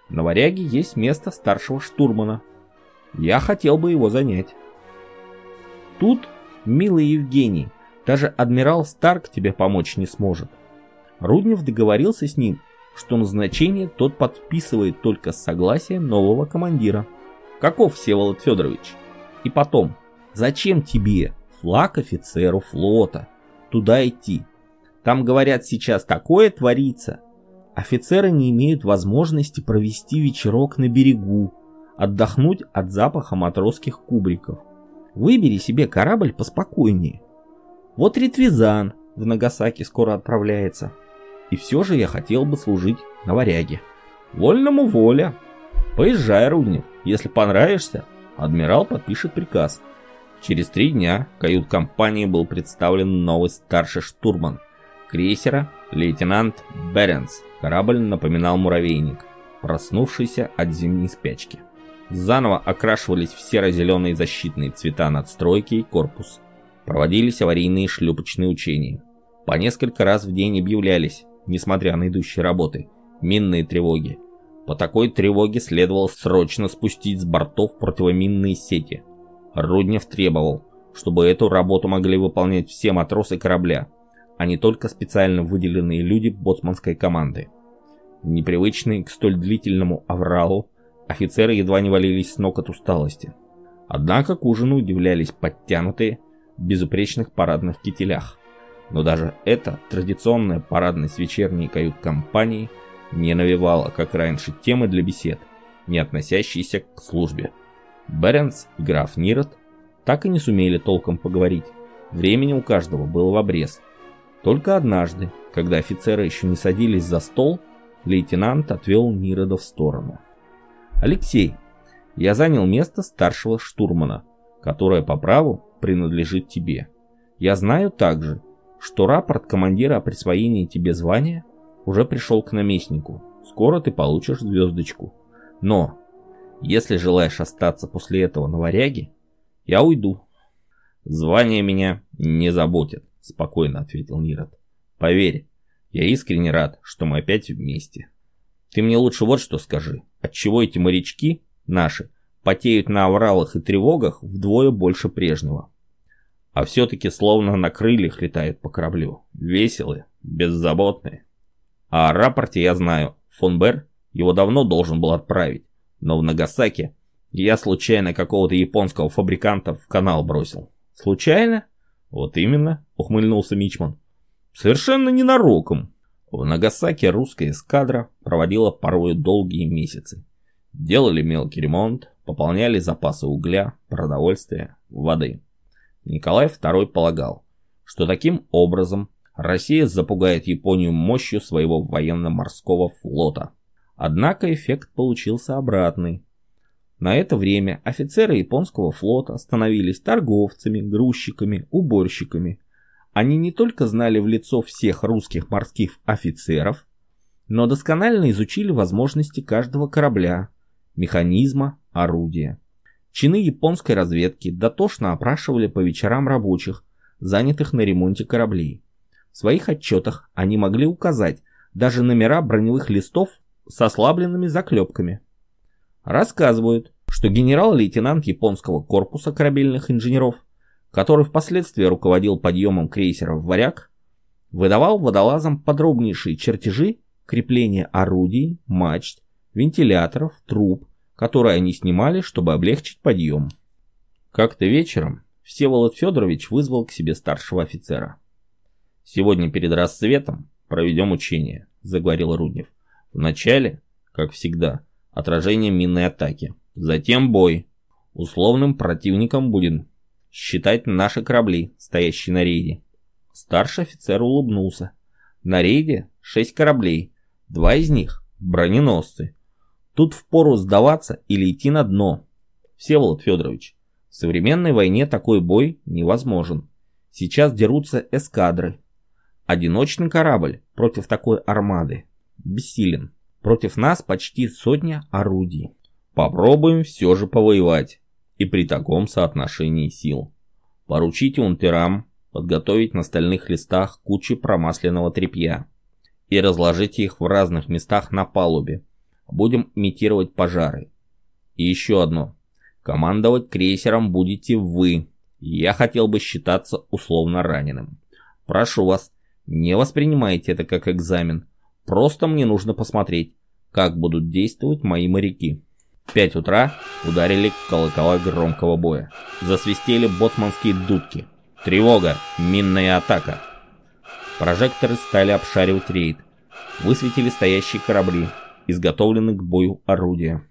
на варяге есть место старшего штурмана. Я хотел бы его занять». Тут, милый Евгений, даже адмирал Старк тебе помочь не сможет. Руднев договорился с ним, что назначение тот подписывает только с согласием нового командира. Каков Всеволод Федорович? И потом, зачем тебе, флаг офицеру флота, туда идти? Там, говорят, сейчас такое творится. Офицеры не имеют возможности провести вечерок на берегу, отдохнуть от запаха матросских кубриков. Выбери себе корабль поспокойнее. Вот Ритвизан в Нагасаки скоро отправляется. И все же я хотел бы служить на варяге. Вольному воля. Поезжай, Руднев. Если понравишься, адмирал подпишет приказ. Через три дня кают-компании был представлен новый старший штурман. Крейсера лейтенант Беренс. Корабль напоминал муравейник, проснувшийся от зимней спячки. Заново окрашивались в серо-зеленые защитные цвета надстройки и корпус. Проводились аварийные шлюпочные учения. По несколько раз в день объявлялись несмотря на идущие работы, минные тревоги. По такой тревоге следовало срочно спустить с бортов противоминные сети. Руднев требовал, чтобы эту работу могли выполнять все матросы корабля, а не только специально выделенные люди боцманской команды. Непривычные к столь длительному авралу, офицеры едва не валились с ног от усталости. Однако к ужину удивлялись подтянутые, безупречных парадных кителях. Но даже эта традиционная парадность вечерней кают-компании не навевала, как раньше, темы для бесед, не относящиеся к службе. Беренс и граф Нирот так и не сумели толком поговорить. Времени у каждого было в обрез. Только однажды, когда офицеры еще не садились за стол, лейтенант отвел Нирода в сторону. «Алексей, я занял место старшего штурмана, которое по праву принадлежит тебе. Я знаю также, что рапорт командира о присвоении тебе звания уже пришел к наместнику. Скоро ты получишь звездочку. Но, если желаешь остаться после этого на варяге, я уйду. Звание меня не заботит, спокойно ответил Нирот. Поверь, я искренне рад, что мы опять вместе. Ты мне лучше вот что скажи. Отчего эти морячки, наши, потеют на авралах и тревогах вдвое больше прежнего? А все-таки словно на крыльях летают по кораблю. Веселые, беззаботные. А о рапорте я знаю. Фон Бер его давно должен был отправить. Но в Нагасаки я случайно какого-то японского фабриканта в канал бросил. Случайно? Вот именно, ухмыльнулся Мичман. Совершенно ненароком. В Нагасаки русская эскадра проводила порой долгие месяцы. Делали мелкий ремонт, пополняли запасы угля, продовольствия, воды. Николай II полагал, что таким образом Россия запугает Японию мощью своего военно-морского флота. Однако эффект получился обратный. На это время офицеры японского флота становились торговцами, грузчиками, уборщиками. Они не только знали в лицо всех русских морских офицеров, но досконально изучили возможности каждого корабля, механизма, орудия. Чины японской разведки дотошно опрашивали по вечерам рабочих, занятых на ремонте кораблей. В своих отчетах они могли указать даже номера броневых листов с ослабленными заклепками. Рассказывают, что генерал-лейтенант японского корпуса корабельных инженеров, который впоследствии руководил подъемом крейсеров «Варяг», выдавал водолазам подробнейшие чертежи крепления орудий, мачт, вентиляторов, труб, которые они снимали, чтобы облегчить подъем. Как-то вечером Всеволод Федорович вызвал к себе старшего офицера. «Сегодня перед рассветом проведем учение», — заговорил Руднев. «Вначале, как всегда, отражение минной атаки, затем бой. Условным противником будем считать наши корабли, стоящие на рейде». Старший офицер улыбнулся. «На рейде шесть кораблей, два из них — броненосцы. Тут впору сдаваться или идти на дно. Всеволод Федорович, в современной войне такой бой невозможен. Сейчас дерутся эскадры. Одиночный корабль против такой армады бессилен. Против нас почти сотня орудий. Попробуем все же повоевать. И при таком соотношении сил. Поручите унтерам подготовить на стальных листах кучи промасленного тряпья и разложите их в разных местах на палубе. Будем имитировать пожары. И еще одно. Командовать крейсером будете вы. Я хотел бы считаться условно раненым. Прошу вас, не воспринимайте это как экзамен. Просто мне нужно посмотреть, как будут действовать мои моряки. В 5 утра ударили колокола громкого боя. Засвистели боцманские дудки. Тревога! Минная атака! Прожекторы стали обшаривать рейд. Высветили стоящие корабли, изготовленные к бою орудия.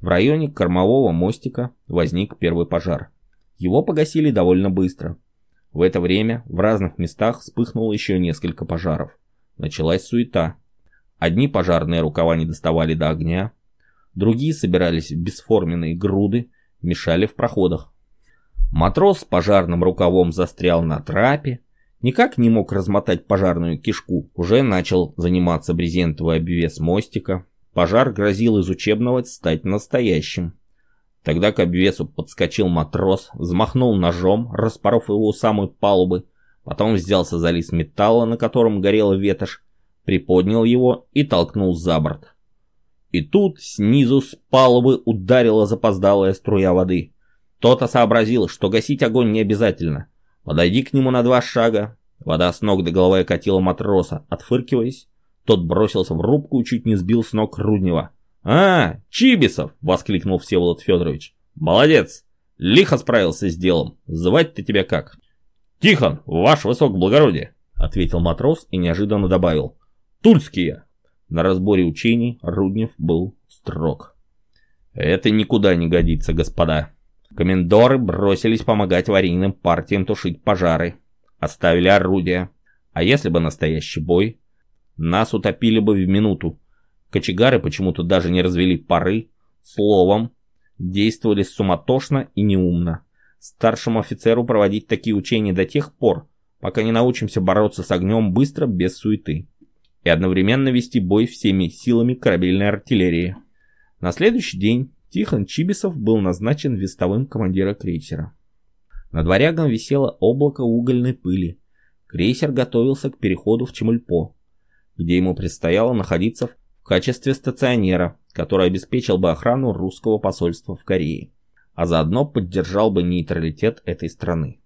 В районе кормового мостика возник первый пожар. Его погасили довольно быстро. В это время в разных местах вспыхнуло еще несколько пожаров. Началась суета. Одни пожарные рукава не доставали до огня, другие собирались в бесформенные груды, мешали в проходах. Матрос с пожарным рукавом застрял на трапе, никак не мог размотать пожарную кишку, уже начал заниматься брезентовый обвес мостика, Пожар грозил из учебного стать настоящим. Тогда к обвесу подскочил матрос, взмахнул ножом, распоров его у самой палубы, потом взялся за лист металла, на котором горела ветошь, приподнял его и толкнул за борт. И тут снизу с палубы ударила запоздалая струя воды. Тот сообразил, что гасить огонь не обязательно. Подойди к нему на два шага. Вода с ног до головы окатила матроса, отфыркиваясь. Тот бросился в рубку и чуть не сбил с ног Руднева. «А, Чибисов!» — воскликнул Всеволод Федорович. «Молодец! Лихо справился с делом. Звать-то тебя как?» «Тихон, ваш высокоблагородие!» — ответил матрос и неожиданно добавил. «Тульские!» На разборе учений Руднев был строг. «Это никуда не годится, господа. Комендоры бросились помогать аварийным партиям тушить пожары. Оставили орудия. А если бы настоящий бой, нас утопили бы в минуту. Кочегары почему-то даже не развели пары. Словом, действовали суматошно и неумно. Старшему офицеру проводить такие учения до тех пор, пока не научимся бороться с огнем быстро, без суеты. И одновременно вести бой всеми силами корабельной артиллерии. На следующий день Тихон Чибисов был назначен вестовым командира крейсера. Над варягом висело облако угольной пыли. Крейсер готовился к переходу в Чемульпо где ему предстояло находиться в качестве стационера, который обеспечил бы охрану русского посольства в Корее, а заодно поддержал бы нейтралитет этой страны.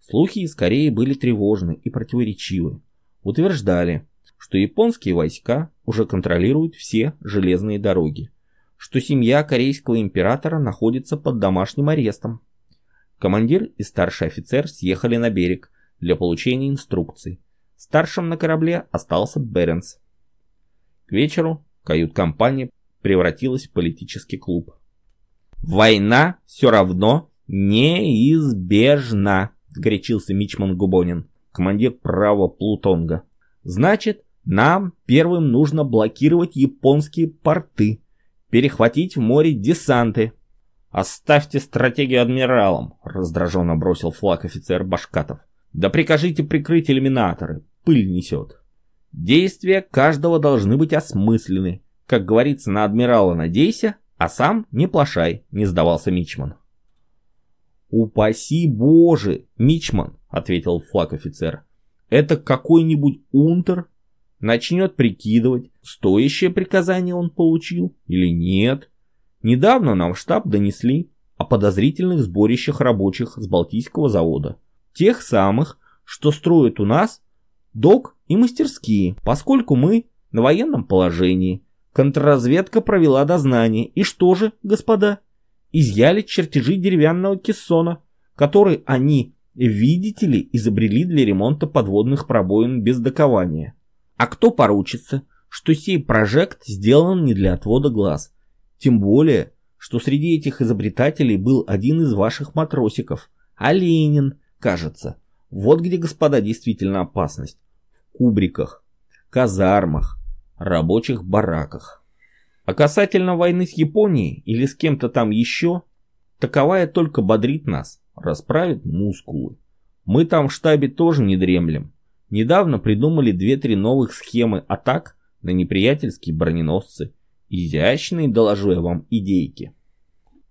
Слухи из Кореи были тревожны и противоречивы. Утверждали, что японские войска уже контролируют все железные дороги, что семья корейского императора находится под домашним арестом. Командир и старший офицер съехали на берег для получения инструкций, Старшим на корабле остался Беренс. К вечеру кают-компания превратилась в политический клуб. «Война все равно неизбежна», — горячился Мичман Губонин, командир правого Плутонга. «Значит, нам первым нужно блокировать японские порты, перехватить в море десанты». «Оставьте стратегию адмиралам», — раздраженно бросил флаг офицер Башкатов. «Да прикажите прикрыть иллюминаторы, пыль несет. Действия каждого должны быть осмысленны. Как говорится, на адмирала надейся, а сам не плашай, не сдавался Мичман. «Упаси Боже, Мичман!» — ответил флаг офицер. «Это какой-нибудь унтер начнет прикидывать, стоящее приказание он получил или нет. Недавно нам в штаб донесли о подозрительных сборищах рабочих с Балтийского завода. Тех самых, что строят у нас док и мастерские, поскольку мы на военном положении. Контрразведка провела дознание. И что же, господа? Изъяли чертежи деревянного кессона, который они, видите ли, изобрели для ремонта подводных пробоин без докования. А кто поручится, что сей прожект сделан не для отвода глаз? Тем более, что среди этих изобретателей был один из ваших матросиков, а Ленин, кажется. Вот где, господа, действительно опасность. В кубриках, казармах, рабочих бараках. А касательно войны с Японией или с кем-то там еще, таковая только бодрит нас, расправит мускулы. Мы там в штабе тоже не дремлем. Недавно придумали две-три новых схемы атак на неприятельские броненосцы. Изящные, доложу я вам, идейки.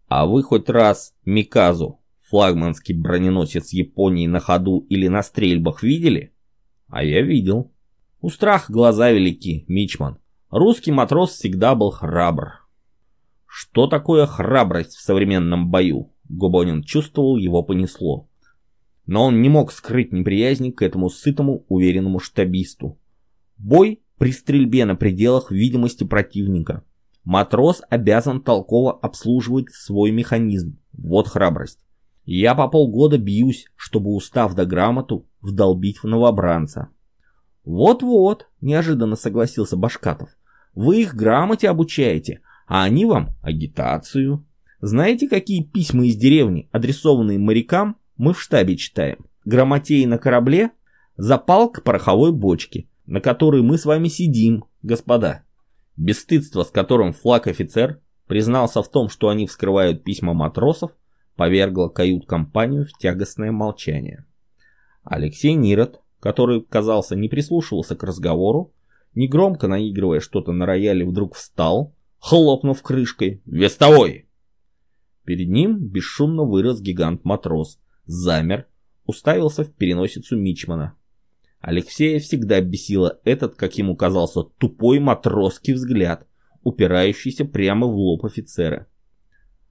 А вы хоть раз Миказу, флагманский броненосец Японии на ходу или на стрельбах видели? А я видел. У страха глаза велики, Мичман. Русский матрос всегда был храбр. Что такое храбрость в современном бою? Губонин чувствовал, его понесло. Но он не мог скрыть неприязни к этому сытому, уверенному штабисту. Бой при стрельбе на пределах видимости противника. Матрос обязан толково обслуживать свой механизм. Вот храбрость. Я по полгода бьюсь, чтобы устав да грамоту вдолбить в новобранца. «Вот-вот», — неожиданно согласился Башкатов. «Вы их грамоте обучаете, а они вам агитацию. Знаете, какие письма из деревни, адресованные морякам, мы в штабе читаем? Грамотеи на корабле, запал к пороховой бочке, на которой мы с вами сидим, господа». Бесстыдство, с которым флаг-офицер признался в том, что они вскрывают письма матросов, повергло кают-компанию в тягостное молчание. Алексей Нирот который, казался, не прислушивался к разговору, негромко наигрывая что-то на рояле, вдруг встал, хлопнув крышкой «Вестовой!». Перед ним бесшумно вырос гигант-матрос, замер, уставился в переносицу Мичмана. Алексея всегда бесило этот, как ему казался, тупой матросский взгляд, упирающийся прямо в лоб офицера.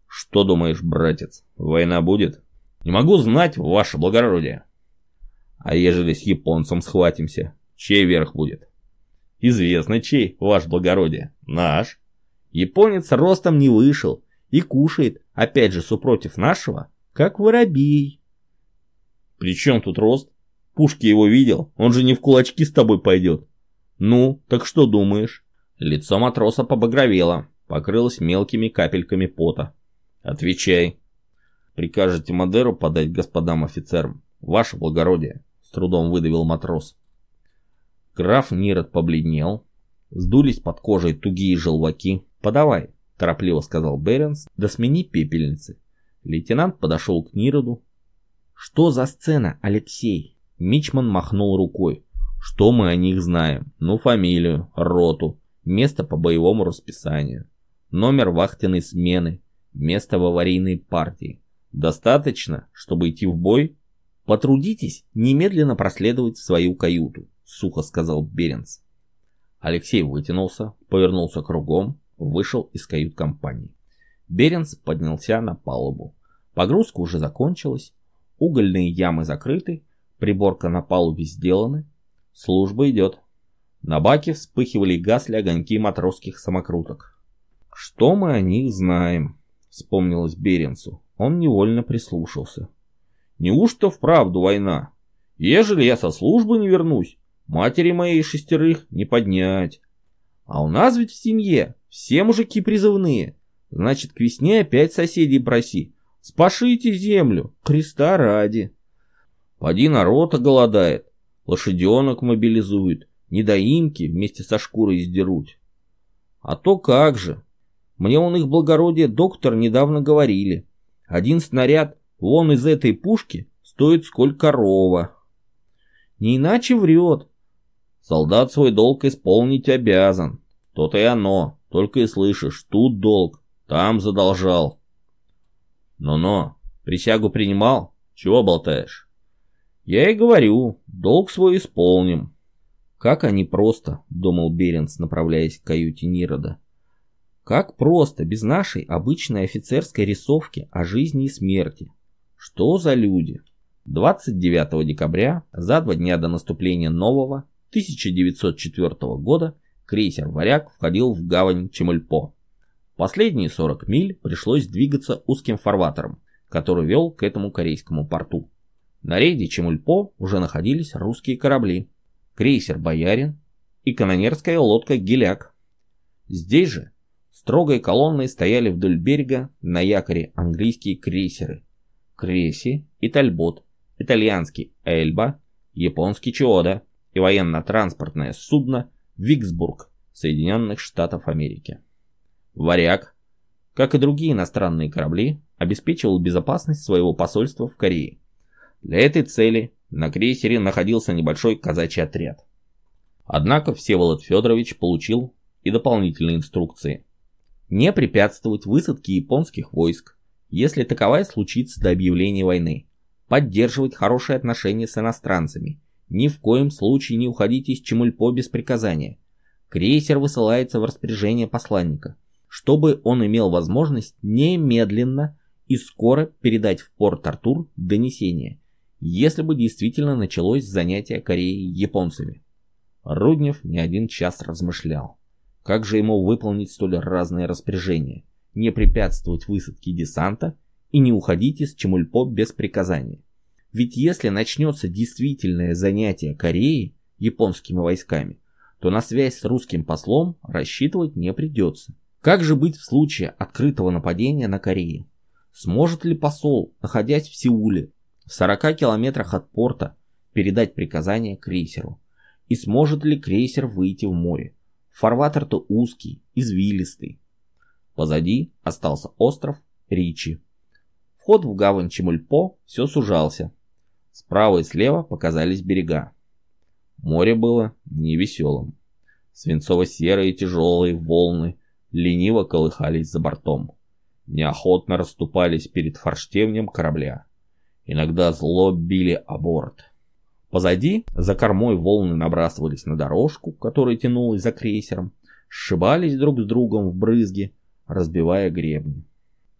«Что думаешь, братец, война будет?» «Не могу знать, ваше благородие», а ежели с японцем схватимся, чей верх будет? Известно чей, ваше благородие. Наш. Японец ростом не вышел и кушает, опять же, супротив нашего, как воробей. При чем тут рост? Пушки его видел, он же не в кулачки с тобой пойдет. Ну, так что думаешь? Лицо матроса побагровело, покрылось мелкими капельками пота. Отвечай. Прикажете Мадеру подать господам офицерам? Ваше благородие с трудом выдавил матрос. Граф Нирот побледнел, сдулись под кожей тугие желваки. «Подавай», — торопливо сказал Беренс, — «да смени пепельницы». Лейтенант подошел к Нироду. «Что за сцена, Алексей?» Мичман махнул рукой. «Что мы о них знаем? Ну, фамилию, роту, место по боевому расписанию, номер вахтенной смены, место в аварийной партии. Достаточно, чтобы идти в бой?» «Потрудитесь немедленно проследовать в свою каюту», — сухо сказал Беренс. Алексей вытянулся, повернулся кругом, вышел из кают-компании. Беренс поднялся на палубу. Погрузка уже закончилась, угольные ямы закрыты, приборка на палубе сделаны, служба идет. На баке вспыхивали и гасли огоньки матросских самокруток. «Что мы о них знаем?» — вспомнилось Беренсу. Он невольно прислушался. Неужто вправду война? Ежели я со службы не вернусь, матери моей шестерых не поднять. А у нас ведь в семье все мужики призывные. Значит, к весне опять соседей проси. Спашите землю, Христа ради. Поди народ голодает, лошаденок мобилизуют, недоимки вместе со шкурой издерут. А то как же. Мне он их благородие доктор недавно говорили. Один снаряд Вон из этой пушки стоит сколько корова. Не иначе врет. Солдат свой долг исполнить обязан. То-то и оно. Только и слышишь, тут долг, там задолжал. Но-но, присягу принимал? Чего болтаешь? Я и говорю, долг свой исполним. Как они просто, думал Беренс, направляясь к каюте Нирода. Как просто, без нашей обычной офицерской рисовки о жизни и смерти. Что за люди? 29 декабря, за два дня до наступления нового 1904 года, крейсер «Варяг» входил в гавань Чемульпо. Последние 40 миль пришлось двигаться узким фарватером, который вел к этому корейскому порту. На рейде Чемульпо уже находились русские корабли, крейсер «Боярин» и канонерская лодка «Геляк». Здесь же строгой колонной стояли вдоль берега на якоре английские крейсеры Креси и Тальбот, итальянский Эльба, японский Чиода и военно-транспортное судно Виксбург Соединенных Штатов Америки. Варяг, как и другие иностранные корабли, обеспечивал безопасность своего посольства в Корее. Для этой цели на крейсере находился небольшой казачий отряд. Однако Всеволод Федорович получил и дополнительные инструкции. Не препятствовать высадке японских войск, если таковая случится до объявления войны. Поддерживать хорошие отношения с иностранцами. Ни в коем случае не уходить из Чемульпо без приказания. Крейсер высылается в распоряжение посланника чтобы он имел возможность немедленно и скоро передать в порт Артур донесение, если бы действительно началось занятие Кореи японцами. Руднев не один час размышлял, как же ему выполнить столь разные распоряжения, не препятствовать высадке десанта и не уходить из Чемульпо без приказания. Ведь если начнется действительное занятие Кореи японскими войсками, то на связь с русским послом рассчитывать не придется. Как же быть в случае открытого нападения на Корею? Сможет ли посол, находясь в Сеуле, в 40 километрах от порта, передать приказание крейсеру? И сможет ли крейсер выйти в море? Фарватер-то узкий, извилистый. Позади остался остров Ричи. Вход в гавань Чемульпо все сужался. Справа и слева показались берега. Море было невеселым. Свинцово-серые тяжелые волны лениво колыхались за бортом, неохотно расступались перед форштевнем корабля. Иногда зло били о борт. Позади, за кормой волны набрасывались на дорожку, которая тянулась за крейсером, сшибались друг с другом в брызги, разбивая гребни.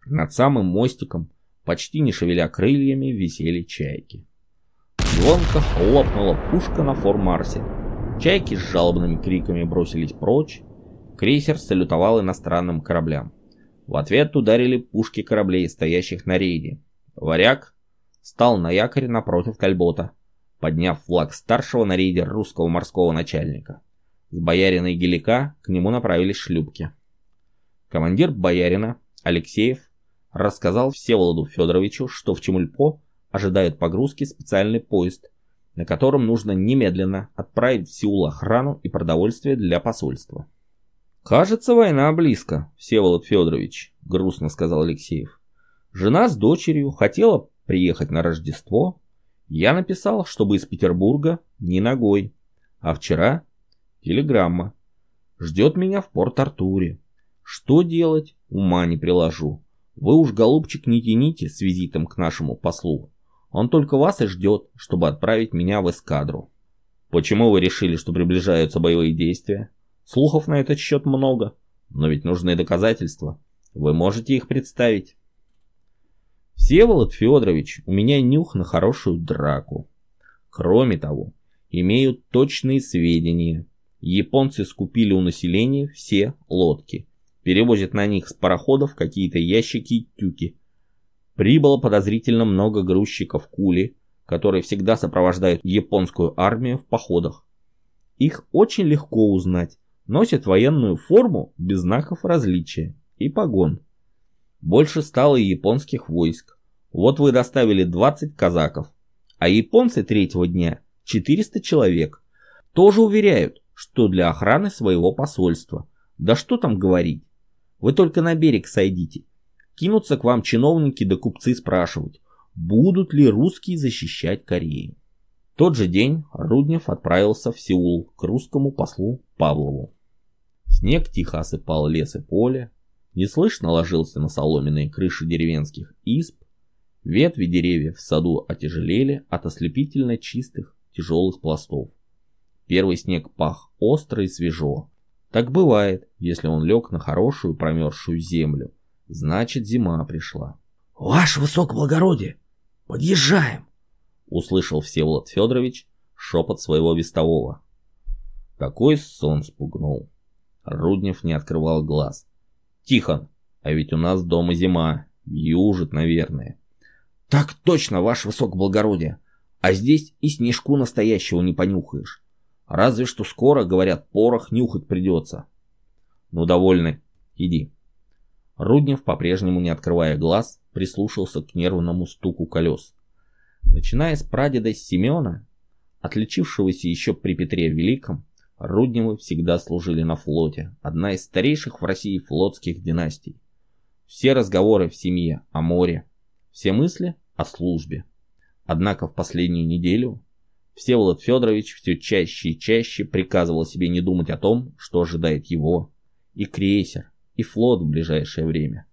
Над самым мостиком, почти не шевеля крыльями, висели чайки. Звонко хлопнула пушка на фор-марсе. Чайки с жалобными криками бросились прочь, Крейсер салютовал иностранным кораблям. В ответ ударили пушки кораблей, стоящих на рейде. Варяг стал на якоре напротив Тальбота, подняв флаг старшего на рейде русского морского начальника. С боярина и гелика к нему направились шлюпки. Командир боярина, Алексеев, рассказал Всеволоду Федоровичу, что в Чемульпо ожидают погрузки специальный поезд, на котором нужно немедленно отправить в Сеул охрану и продовольствие для посольства. «Кажется, война близко, Всеволод Федорович», — грустно сказал Алексеев. «Жена с дочерью хотела приехать на Рождество. Я написал, чтобы из Петербурга ни ногой. А вчера телеграмма. Ждет меня в Порт-Артуре. Что делать, ума не приложу. Вы уж, голубчик, не тяните с визитом к нашему послу. Он только вас и ждет, чтобы отправить меня в эскадру. Почему вы решили, что приближаются боевые действия? Слухов на этот счет много, но ведь нужны доказательства. Вы можете их представить? Всеволод Федорович, у меня нюх на хорошую драку. Кроме того, имею точные сведения. Японцы скупили у населения все лодки. Перевозят на них с пароходов какие-то ящики и тюки. Прибыло подозрительно много грузчиков кули, которые всегда сопровождают японскую армию в походах. Их очень легко узнать, носят военную форму без знаков различия и погон. Больше стало японских войск. Вот вы доставили 20 казаков, а японцы третьего дня 400 человек. Тоже уверяют, что для охраны своего посольства. Да что там говорить. Вы только на берег сойдите. Кинутся к вам чиновники да купцы спрашивать, будут ли русские защищать Корею. В тот же день Руднев отправился в Сеул к русскому послу Павлову. Снег тихо осыпал лес и поле, неслышно ложился на соломенные крыши деревенских изб, ветви деревьев в саду отяжелели от ослепительно чистых тяжелых пластов. Первый снег пах остро и свежо. Так бывает, если он лег на хорошую промерзшую землю. Значит, зима пришла. «Ваше высокоблагородие, подъезжаем!» Услышал Всеволод Федорович шепот своего вестового. Какой сон спугнул. Руднев не открывал глаз. «Тихон, а ведь у нас дома зима, южит, наверное». «Так точно, ваше высокоблагородие. А здесь и снежку настоящего не понюхаешь. Разве что скоро, говорят, порох нюхать придется». «Ну, довольны. Иди». Руднев, по-прежнему не открывая глаз, прислушался к нервному стуку колес. Начиная с прадеда Семена, отличившегося еще при Петре Великом, Рудневы всегда служили на флоте, одна из старейших в России флотских династий. Все разговоры в семье о море, все мысли о службе. Однако в последнюю неделю Всеволод Федорович все чаще и чаще приказывал себе не думать о том, что ожидает его, и крейсер, и флот в ближайшее время.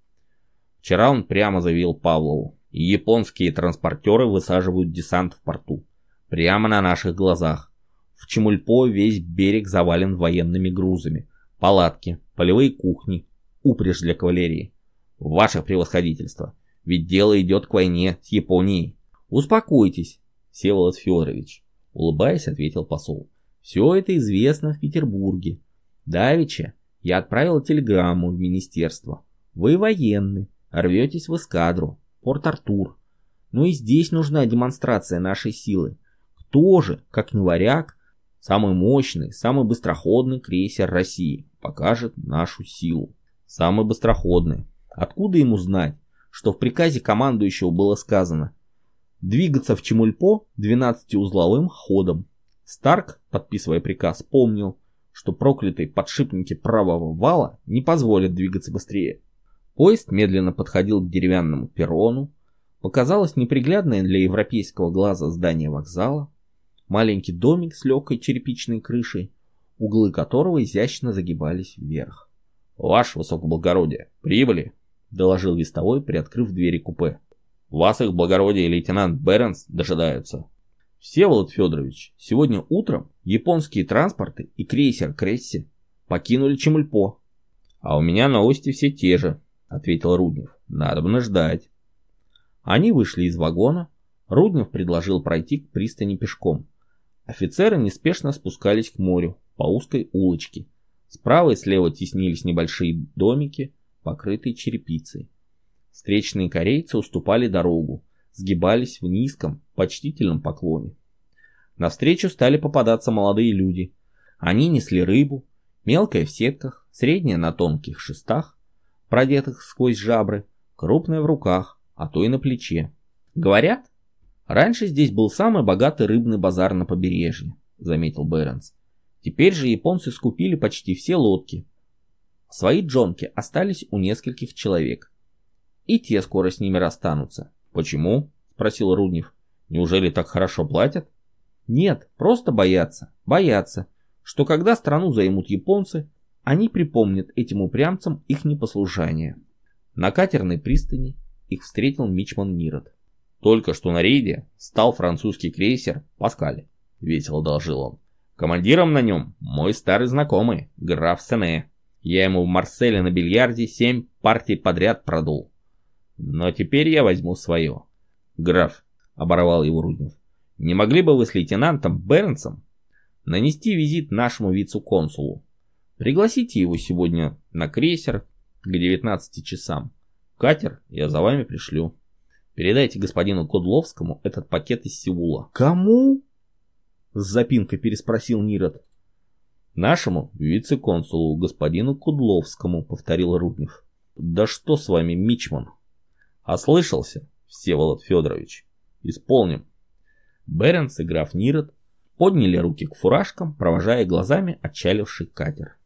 Вчера он прямо заявил Павлову, японские транспортеры высаживают десант в порту, прямо на наших глазах. В Чемульпо весь берег завален военными грузами, палатки, полевые кухни, упряжь для кавалерии. Ваше превосходительство, ведь дело идет к войне с Японией. Успокойтесь, Всеволод Федорович, улыбаясь, ответил посол. Все это известно в Петербурге. Давича я отправил телеграмму в министерство. Вы военный, рветесь в эскадру, Порт-Артур. Ну и здесь нужна демонстрация нашей силы. Кто же, как не варяг, самый мощный, самый быстроходный крейсер России покажет нашу силу? Самый быстроходный. Откуда ему знать, что в приказе командующего было сказано двигаться в Чемульпо 12-узловым ходом. Старк, подписывая приказ, помнил, что проклятые подшипники правого вала не позволят двигаться быстрее. Поезд медленно подходил к деревянному перрону. Показалось неприглядное для европейского глаза здание вокзала. Маленький домик с легкой черепичной крышей, углы которого изящно загибались вверх. «Ваше высокоблагородие, прибыли!» — доложил вестовой, приоткрыв двери купе. «Вас их благородие лейтенант Бернс дожидаются». Всеволод Федорович, сегодня утром японские транспорты и крейсер Кресси покинули Чемульпо. А у меня новости все те же, ответил Руднев. Надо бы ждать. Они вышли из вагона. Руднев предложил пройти к пристани пешком. Офицеры неспешно спускались к морю по узкой улочке. Справа и слева теснились небольшие домики, покрытые черепицей. Встречные корейцы уступали дорогу, сгибались в низком, почтительном поклоне. Навстречу стали попадаться молодые люди. Они несли рыбу, мелкая в сетках, средняя на тонких шестах, продетых сквозь жабры, крупная в руках, а то и на плече. Говорят, раньше здесь был самый богатый рыбный базар на побережье, заметил Бернс. Теперь же японцы скупили почти все лодки. Свои джонки остались у нескольких человек. И те скоро с ними расстанутся. «Почему?» – спросил Руднев. «Неужели так хорошо платят?» «Нет, просто боятся, боятся, что когда страну займут японцы, они припомнят этим упрямцам их непослушание». На катерной пристани их встретил Мичман Нирот. «Только что на рейде стал французский крейсер «Паскаль», — весело доложил он. «Командиром на нем мой старый знакомый, граф Сене. Я ему в Марселе на бильярде семь партий подряд продул. Но теперь я возьму свое. Граф, оборвал его Руднев, не могли бы вы с лейтенантом Бернсом нанести визит нашему вице-консулу? Пригласите его сегодня на крейсер к 19 часам. Катер я за вами пришлю. Передайте господину Кодловскому этот пакет из Сеула. Кому? С запинкой переспросил Нирот. Нашему вице-консулу господину Кудловскому, повторил Руднев. Да что с вами, Мичман? Ослышался, Всеволод Федорович. Исполним. Беренс и граф Нирот подняли руки к фуражкам, провожая глазами отчаливший катер.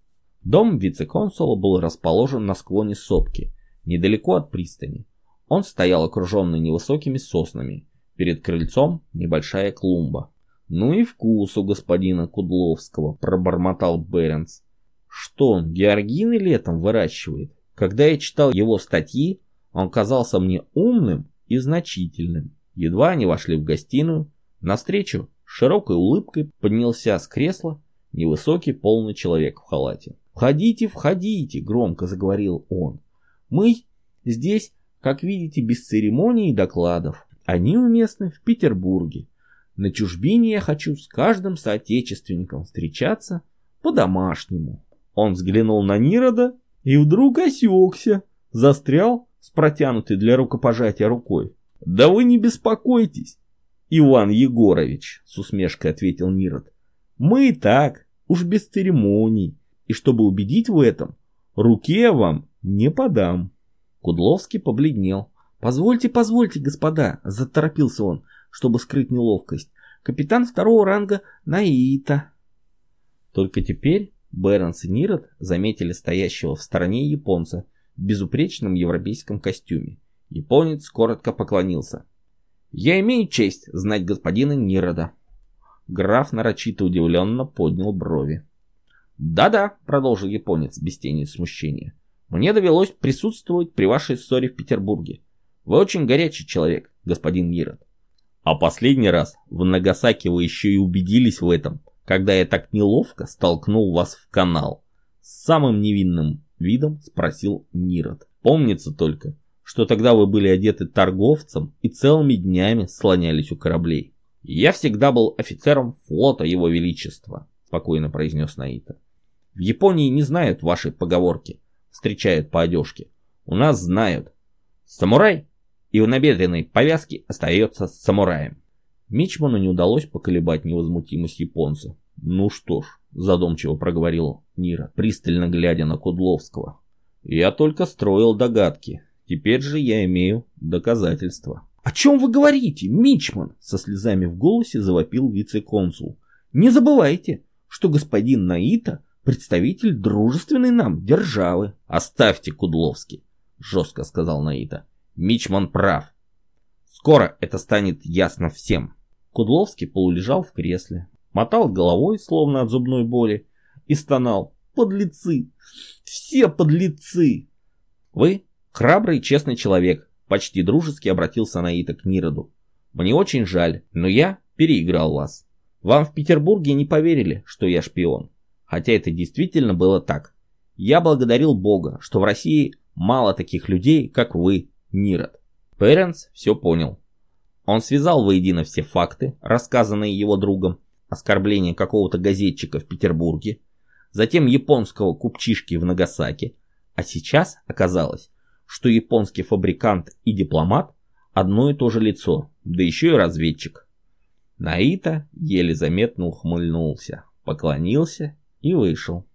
Дом вице-консула был расположен на склоне сопки, недалеко от пристани. Он стоял окруженный невысокими соснами. Перед крыльцом небольшая клумба. «Ну и вкус у господина Кудловского», — пробормотал Беренс. «Что он, георгины летом выращивает? Когда я читал его статьи, он казался мне умным и значительным. Едва они вошли в гостиную, навстречу широкой улыбкой поднялся с кресла невысокий полный человек в халате. «Входите, входите!» — громко заговорил он. «Мы здесь, как видите, без церемоний и докладов. Они уместны в Петербурге. На чужбине я хочу с каждым соотечественником встречаться по-домашнему». Он взглянул на Нирода и вдруг осекся, застрял с протянутой для рукопожатия рукой. «Да вы не беспокойтесь, Иван Егорович», — с усмешкой ответил Нирод. «Мы и так, уж без церемоний, и чтобы убедить в этом, руки я вам не подам». Кудловский побледнел. «Позвольте, позвольте, господа», — заторопился он, чтобы скрыть неловкость. «Капитан второго ранга Наита». Только теперь Бернс и Нирот заметили стоящего в стороне японца в безупречном европейском костюме. Японец коротко поклонился. «Я имею честь знать господина Нирода». Граф нарочито удивленно поднял брови. «Да-да», — продолжил японец без тени смущения. «Мне довелось присутствовать при вашей ссоре в Петербурге. Вы очень горячий человек, господин Нирод. А последний раз в Нагасаки вы еще и убедились в этом, когда я так неловко столкнул вас в канал. С самым невинным видом спросил Нирод. Помнится только, что тогда вы были одеты торговцем и целыми днями слонялись у кораблей. Я всегда был офицером флота его величества, спокойно произнес Наита. В Японии не знают вашей поговорки, встречают по одежке. У нас знают. Самурай и в набедренной повязке остается самураем. Мичману не удалось поколебать невозмутимость японца. Ну что ж, задумчиво проговорил Нира, пристально глядя на Кудловского. Я только строил догадки. Теперь же я имею доказательства. «О чем вы говорите, Мичман?» Со слезами в голосе завопил вице-консул. «Не забывайте, что господин Наита – представитель дружественной нам державы». «Оставьте, Кудловский», – жестко сказал Наита. «Мичман прав. Скоро это станет ясно всем». Кудловский полулежал в кресле, мотал головой, словно от зубной боли, и стонал. «Подлецы! Все подлецы!» «Вы храбрый и честный человек», — почти дружески обратился Наита к Нироду. «Мне очень жаль, но я переиграл вас. Вам в Петербурге не поверили, что я шпион. Хотя это действительно было так. Я благодарил Бога, что в России мало таких людей, как вы, Нирод. Перенс все понял. Он связал воедино все факты, рассказанные его другом, оскорбление какого-то газетчика в Петербурге, затем японского купчишки в Нагасаки, а сейчас оказалось, что японский фабрикант и дипломат одно и то же лицо, да еще и разведчик. Наита еле заметно ухмыльнулся, поклонился и вышел.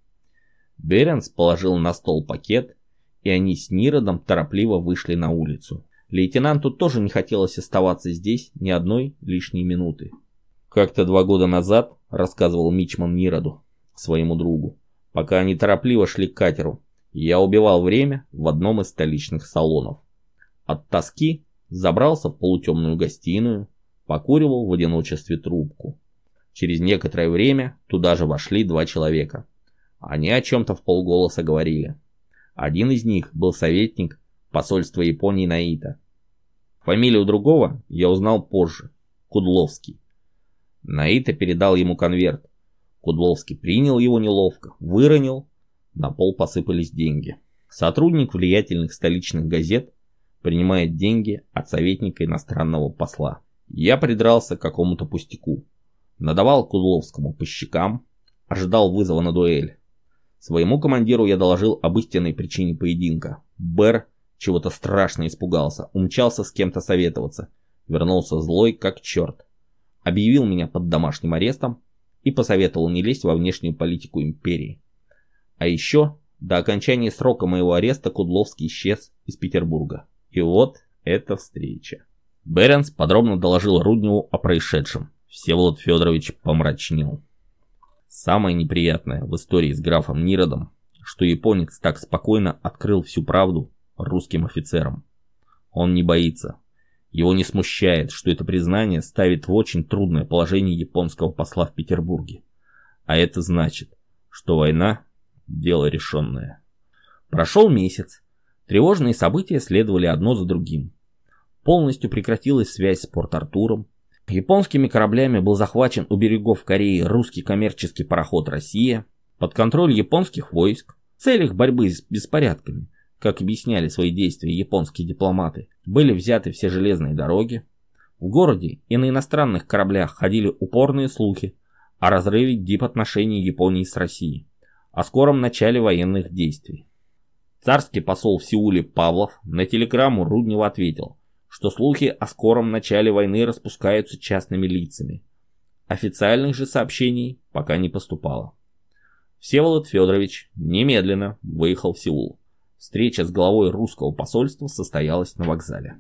Беренс положил на стол пакет, и они с Ниродом торопливо вышли на улицу. Лейтенанту тоже не хотелось оставаться здесь ни одной лишней минуты. Как-то два года назад, рассказывал Мичман Нироду, своему другу, пока они торопливо шли к катеру, я убивал время в одном из столичных салонов. От тоски забрался в полутемную гостиную, покуривал в одиночестве трубку. Через некоторое время туда же вошли два человека. Они о чем-то в полголоса говорили. Один из них был советник посольства Японии Наита. Фамилию другого я узнал позже. Кудловский. Наита передал ему конверт. Кудловский принял его неловко, выронил, на пол посыпались деньги. Сотрудник влиятельных столичных газет принимает деньги от советника иностранного посла. Я придрался к какому-то пустяку. Надавал Кудловскому по щекам, ожидал вызова на дуэль. Своему командиру я доложил об истинной причине поединка. Бэр чего-то страшно испугался, умчался с кем-то советоваться. Вернулся злой, как черт объявил меня под домашним арестом и посоветовал не лезть во внешнюю политику империи. А еще до окончания срока моего ареста Кудловский исчез из Петербурга. И вот эта встреча. Беренс подробно доложил Рудневу о происшедшем. Всеволод Федорович помрачнел. Самое неприятное в истории с графом Ниродом, что японец так спокойно открыл всю правду русским офицерам. Он не боится, его не смущает, что это признание ставит в очень трудное положение японского посла в Петербурге. А это значит, что война – дело решенное. Прошел месяц. Тревожные события следовали одно за другим. Полностью прекратилась связь с Порт-Артуром. Японскими кораблями был захвачен у берегов Кореи русский коммерческий пароход «Россия». под контроль японских войск в целях борьбы с беспорядками, как объясняли свои действия японские дипломаты, были взяты все железные дороги. В городе и на иностранных кораблях ходили упорные слухи о разрыве дипотношений Японии с Россией, о скором начале военных действий. Царский посол в Сеуле Павлов на телеграмму Руднева ответил, что слухи о скором начале войны распускаются частными лицами. Официальных же сообщений пока не поступало. Всеволод Федорович немедленно выехал в Сеул. Встреча с главой русского посольства состоялась на вокзале.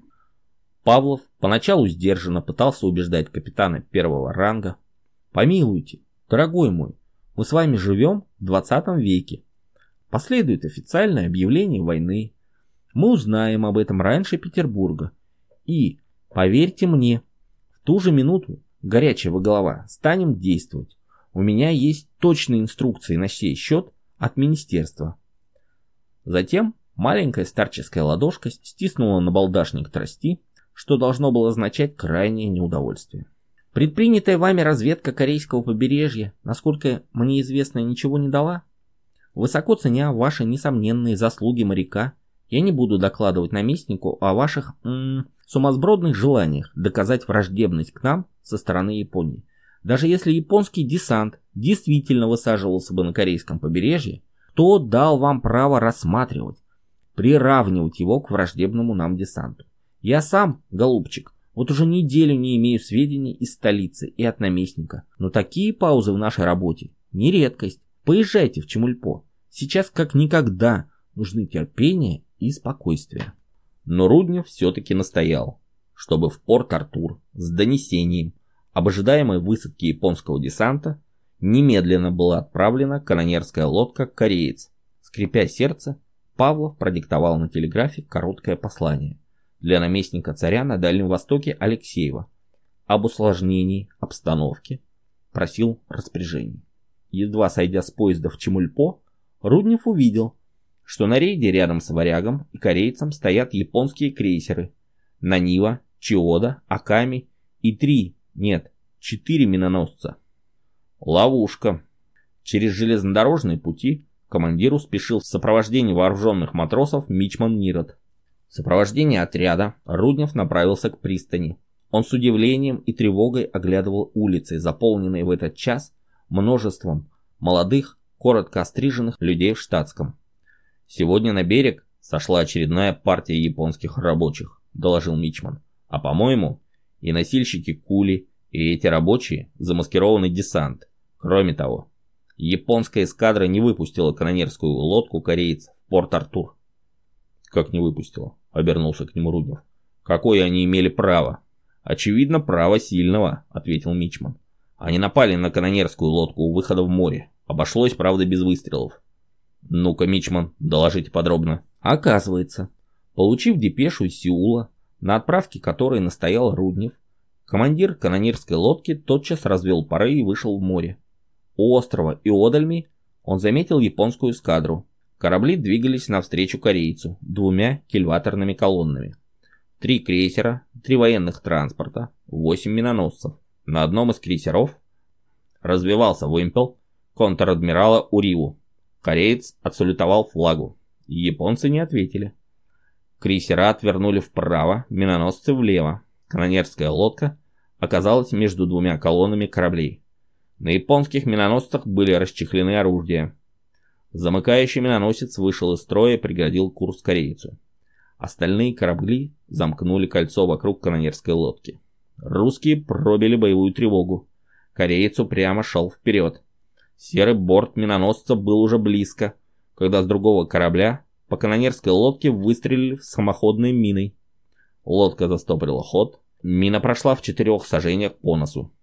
Павлов поначалу сдержанно пытался убеждать капитана первого ранга. «Помилуйте, дорогой мой, мы с вами живем в 20 веке. Последует официальное объявление войны. Мы узнаем об этом раньше Петербурга. И, поверьте мне, в ту же минуту, горячая голова, станем действовать. У меня есть точные инструкции на сей счет от министерства. Затем маленькая старческая ладошка стиснула на балдашник трости, что должно было означать крайнее неудовольствие. Предпринятая вами разведка корейского побережья, насколько мне известно, ничего не дала. Высоко ценя ваши несомненные заслуги моряка, я не буду докладывать наместнику о ваших м -м, сумасбродных желаниях доказать враждебность к нам со стороны Японии. Даже если японский десант действительно высаживался бы на корейском побережье, кто дал вам право рассматривать, приравнивать его к враждебному нам десанту? Я сам, голубчик, вот уже неделю не имею сведений из столицы и от наместника, но такие паузы в нашей работе не редкость. Поезжайте в Чемульпо. Сейчас как никогда нужны терпение и спокойствие. Но Руднев все-таки настоял, чтобы в порт Артур с донесением об ожидаемой высадке японского десанта немедленно была отправлена канонерская лодка «Кореец». Скрипя сердце, Павлов продиктовал на телеграфе короткое послание для наместника царя на Дальнем Востоке Алексеева об усложнении обстановки, просил распоряжений. Едва сойдя с поезда в Чемульпо, Руднев увидел, что на рейде рядом с варягом и корейцем стоят японские крейсеры Нанива, Чиода, Аками и три, нет, четыре миноносца. Ловушка. Через железнодорожные пути командиру спешил в сопровождении вооруженных матросов Мичман Нирот. В сопровождении отряда Руднев направился к пристани. Он с удивлением и тревогой оглядывал улицы, заполненные в этот час множеством молодых, коротко остриженных людей в штатском. Сегодня на берег сошла очередная партия японских рабочих, доложил Мичман. А по-моему, и носильщики кули, и эти рабочие замаскированный десант. Кроме того, японская эскадра не выпустила канонерскую лодку корейцев в Порт-Артур. Как не выпустила? Обернулся к нему Руднев. Какое они имели право? Очевидно, право сильного, ответил Мичман. Они напали на канонерскую лодку у выхода в море. Обошлось, правда, без выстрелов. Ну-ка, Мичман, доложите подробно. Оказывается, получив депешу из Сеула, на отправке которой настоял Руднев, командир канонерской лодки тотчас развел пары и вышел в море. У острова Иодальми он заметил японскую эскадру. Корабли двигались навстречу корейцу двумя кильваторными колоннами. Три крейсера, три военных транспорта, восемь миноносцев. На одном из крейсеров развивался вымпел контр-адмирала Уриву. Кореец отсалютовал флагу. Японцы не ответили. Крейсера отвернули вправо, миноносцы влево. Канонерская лодка оказалась между двумя колоннами кораблей. На японских миноносцах были расчехлены оружия. Замыкающий миноносец вышел из строя и преградил курс корейцу. Остальные корабли замкнули кольцо вокруг канонерской лодки. Русские пробили боевую тревогу. Кореец упрямо шел вперед. Серый борт миноносца был уже близко, когда с другого корабля по канонерской лодке выстрелили в самоходной миной. Лодка застопорила ход, мина прошла в четырех сажениях по носу.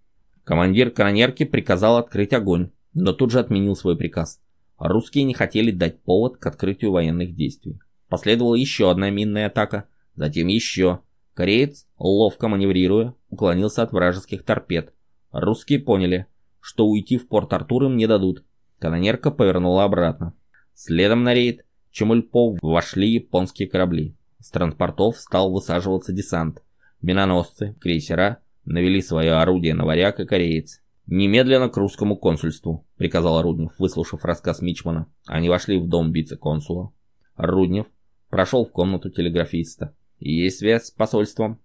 Командир канонерки приказал открыть огонь, но тут же отменил свой приказ. Русские не хотели дать повод к открытию военных действий. Последовала еще одна минная атака, затем еще. Кореец, ловко маневрируя, уклонился от вражеских торпед. Русские поняли, что уйти в порт Артур им не дадут. Канонерка повернула обратно. Следом на рейд Чемульпов вошли японские корабли. С транспортов стал высаживаться десант. Миноносцы, крейсера навели свое орудие на варяг и кореец. «Немедленно к русскому консульству», — приказал Руднев, выслушав рассказ Мичмана. Они вошли в дом вице-консула. Руднев прошел в комнату телеграфиста. «Есть связь с посольством?»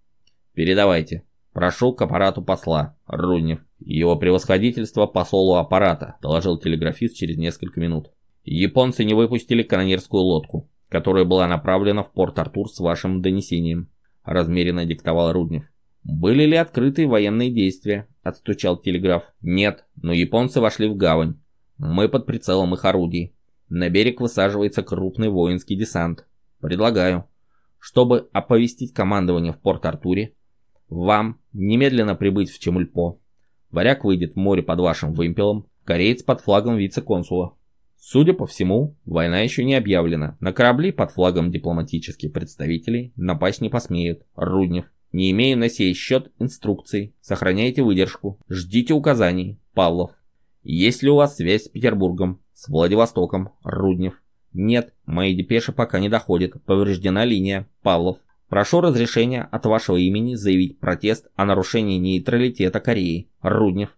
«Передавайте. Прошу к аппарату посла. Руднев. Его превосходительство посолу аппарата», — доложил телеграфист через несколько минут. «Японцы не выпустили канонерскую лодку, которая была направлена в порт Артур с вашим донесением», — размеренно диктовал Руднев. «Были ли открыты военные действия?» – отстучал телеграф. «Нет, но японцы вошли в гавань. Мы под прицелом их орудий. На берег высаживается крупный воинский десант. Предлагаю, чтобы оповестить командование в Порт-Артуре, вам немедленно прибыть в Чемульпо. Варяг выйдет в море под вашим вымпелом, кореец под флагом вице-консула. Судя по всему, война еще не объявлена. На корабли под флагом дипломатических представителей напасть не посмеют. Руднев. Не имею на сей счет инструкций. Сохраняйте выдержку. Ждите указаний. Павлов. Есть ли у вас связь с Петербургом? С Владивостоком? Руднев. Нет, мои депеши пока не доходят. Повреждена линия. Павлов. Прошу разрешения от вашего имени заявить протест о нарушении нейтралитета Кореи. Руднев.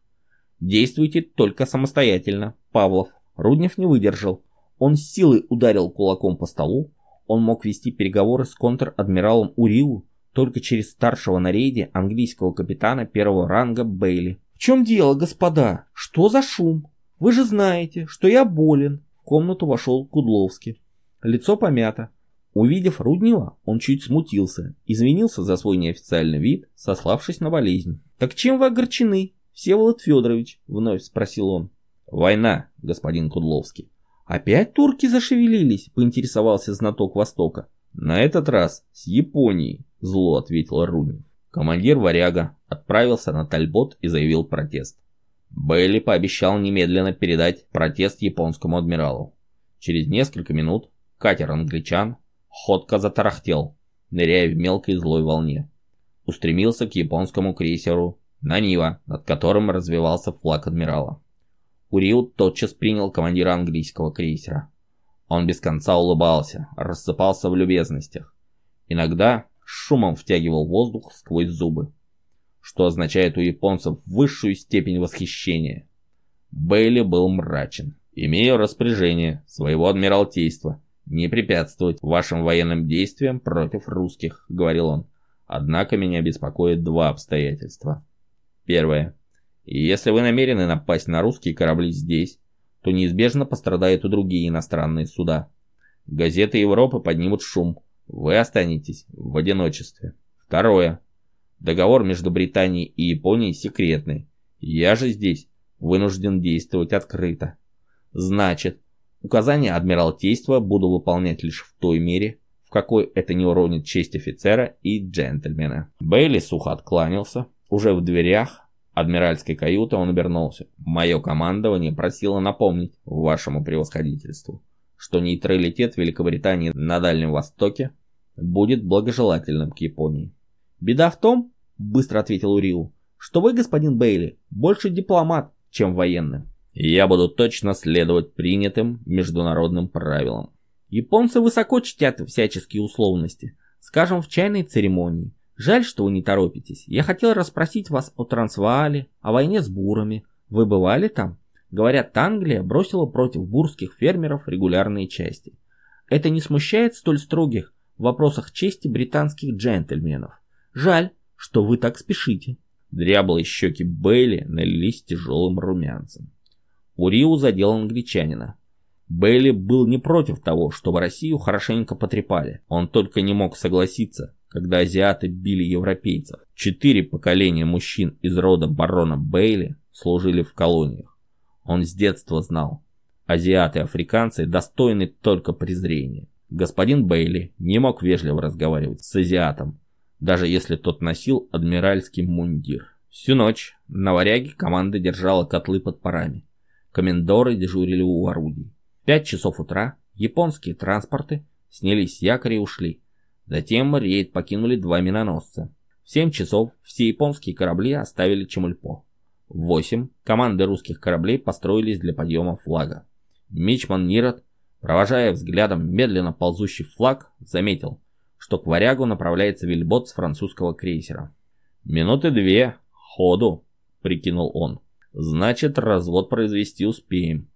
Действуйте только самостоятельно. Павлов. Руднев не выдержал. Он с силой ударил кулаком по столу. Он мог вести переговоры с контр-адмиралом Уриу, только через старшего на рейде английского капитана первого ранга Бейли. «В чем дело, господа? Что за шум? Вы же знаете, что я болен». В комнату вошел Кудловский. Лицо помято. Увидев Руднева, он чуть смутился, извинился за свой неофициальный вид, сославшись на болезнь. «Так чем вы огорчены, Всеволод Федорович?» — вновь спросил он. «Война, господин Кудловский». «Опять турки зашевелились?» — поинтересовался знаток Востока. «На этот раз с Японией», — зло ответил Руднев. Командир «Варяга» отправился на Тальбот и заявил протест. Бейли пообещал немедленно передать протест японскому адмиралу. Через несколько минут катер англичан ходко затарахтел, ныряя в мелкой злой волне. Устремился к японскому крейсеру «Нанива», над которым развивался флаг адмирала. Уриу тотчас принял командира английского крейсера. Он без конца улыбался, рассыпался в любезностях. Иногда шумом втягивал воздух сквозь зубы, что означает у японцев высшую степень восхищения. Бейли был мрачен. «Имею распоряжение своего адмиралтейства не препятствовать вашим военным действиям против русских», — говорил он. «Однако меня беспокоит два обстоятельства. Первое. Если вы намерены напасть на русские корабли здесь, то неизбежно пострадают и другие иностранные суда. Газеты Европы поднимут шум. Вы останетесь в одиночестве. Второе. Договор между Британией и Японией секретный. Я же здесь вынужден действовать открыто. Значит, указания Адмиралтейства буду выполнять лишь в той мере, в какой это не уронит честь офицера и джентльмена. Бейли сухо откланялся. Уже в дверях адмиральской каюты он обернулся. Мое командование просило напомнить вашему превосходительству, что нейтралитет Великобритании на Дальнем Востоке будет благожелательным к Японии. Беда в том, быстро ответил Уриу, что вы, господин Бейли, больше дипломат, чем военный. Я буду точно следовать принятым международным правилам. Японцы высоко чтят всяческие условности, скажем, в чайной церемонии – Жаль, что вы не торопитесь. Я хотел расспросить вас о Трансваале, о войне с бурами. Вы бывали там? Говорят, Англия бросила против бурских фермеров регулярные части. Это не смущает столь строгих в вопросах чести британских джентльменов. Жаль, что вы так спешите. Дряблые щеки Бейли налились тяжелым румянцем. Уриу задел англичанина. Бейли был не против того, чтобы Россию хорошенько потрепали. Он только не мог согласиться, когда азиаты били европейцев. Четыре поколения мужчин из рода барона Бейли служили в колониях. Он с детства знал, азиаты и африканцы достойны только презрения. Господин Бейли не мог вежливо разговаривать с азиатом, даже если тот носил адмиральский мундир. Всю ночь на варяге команда держала котлы под парами. Комендоры дежурили у орудий. Пять часов утра японские транспорты снялись с якоря и ушли. Затем рейд покинули два миноносца. В 7 часов все японские корабли оставили Чемульпо. В 8 команды русских кораблей построились для подъема флага. Мичман Нирот, провожая взглядом медленно ползущий флаг, заметил, что к варягу направляется вельбот с французского крейсера. «Минуты две, ходу», — прикинул он. Значит, развод произвести успеем.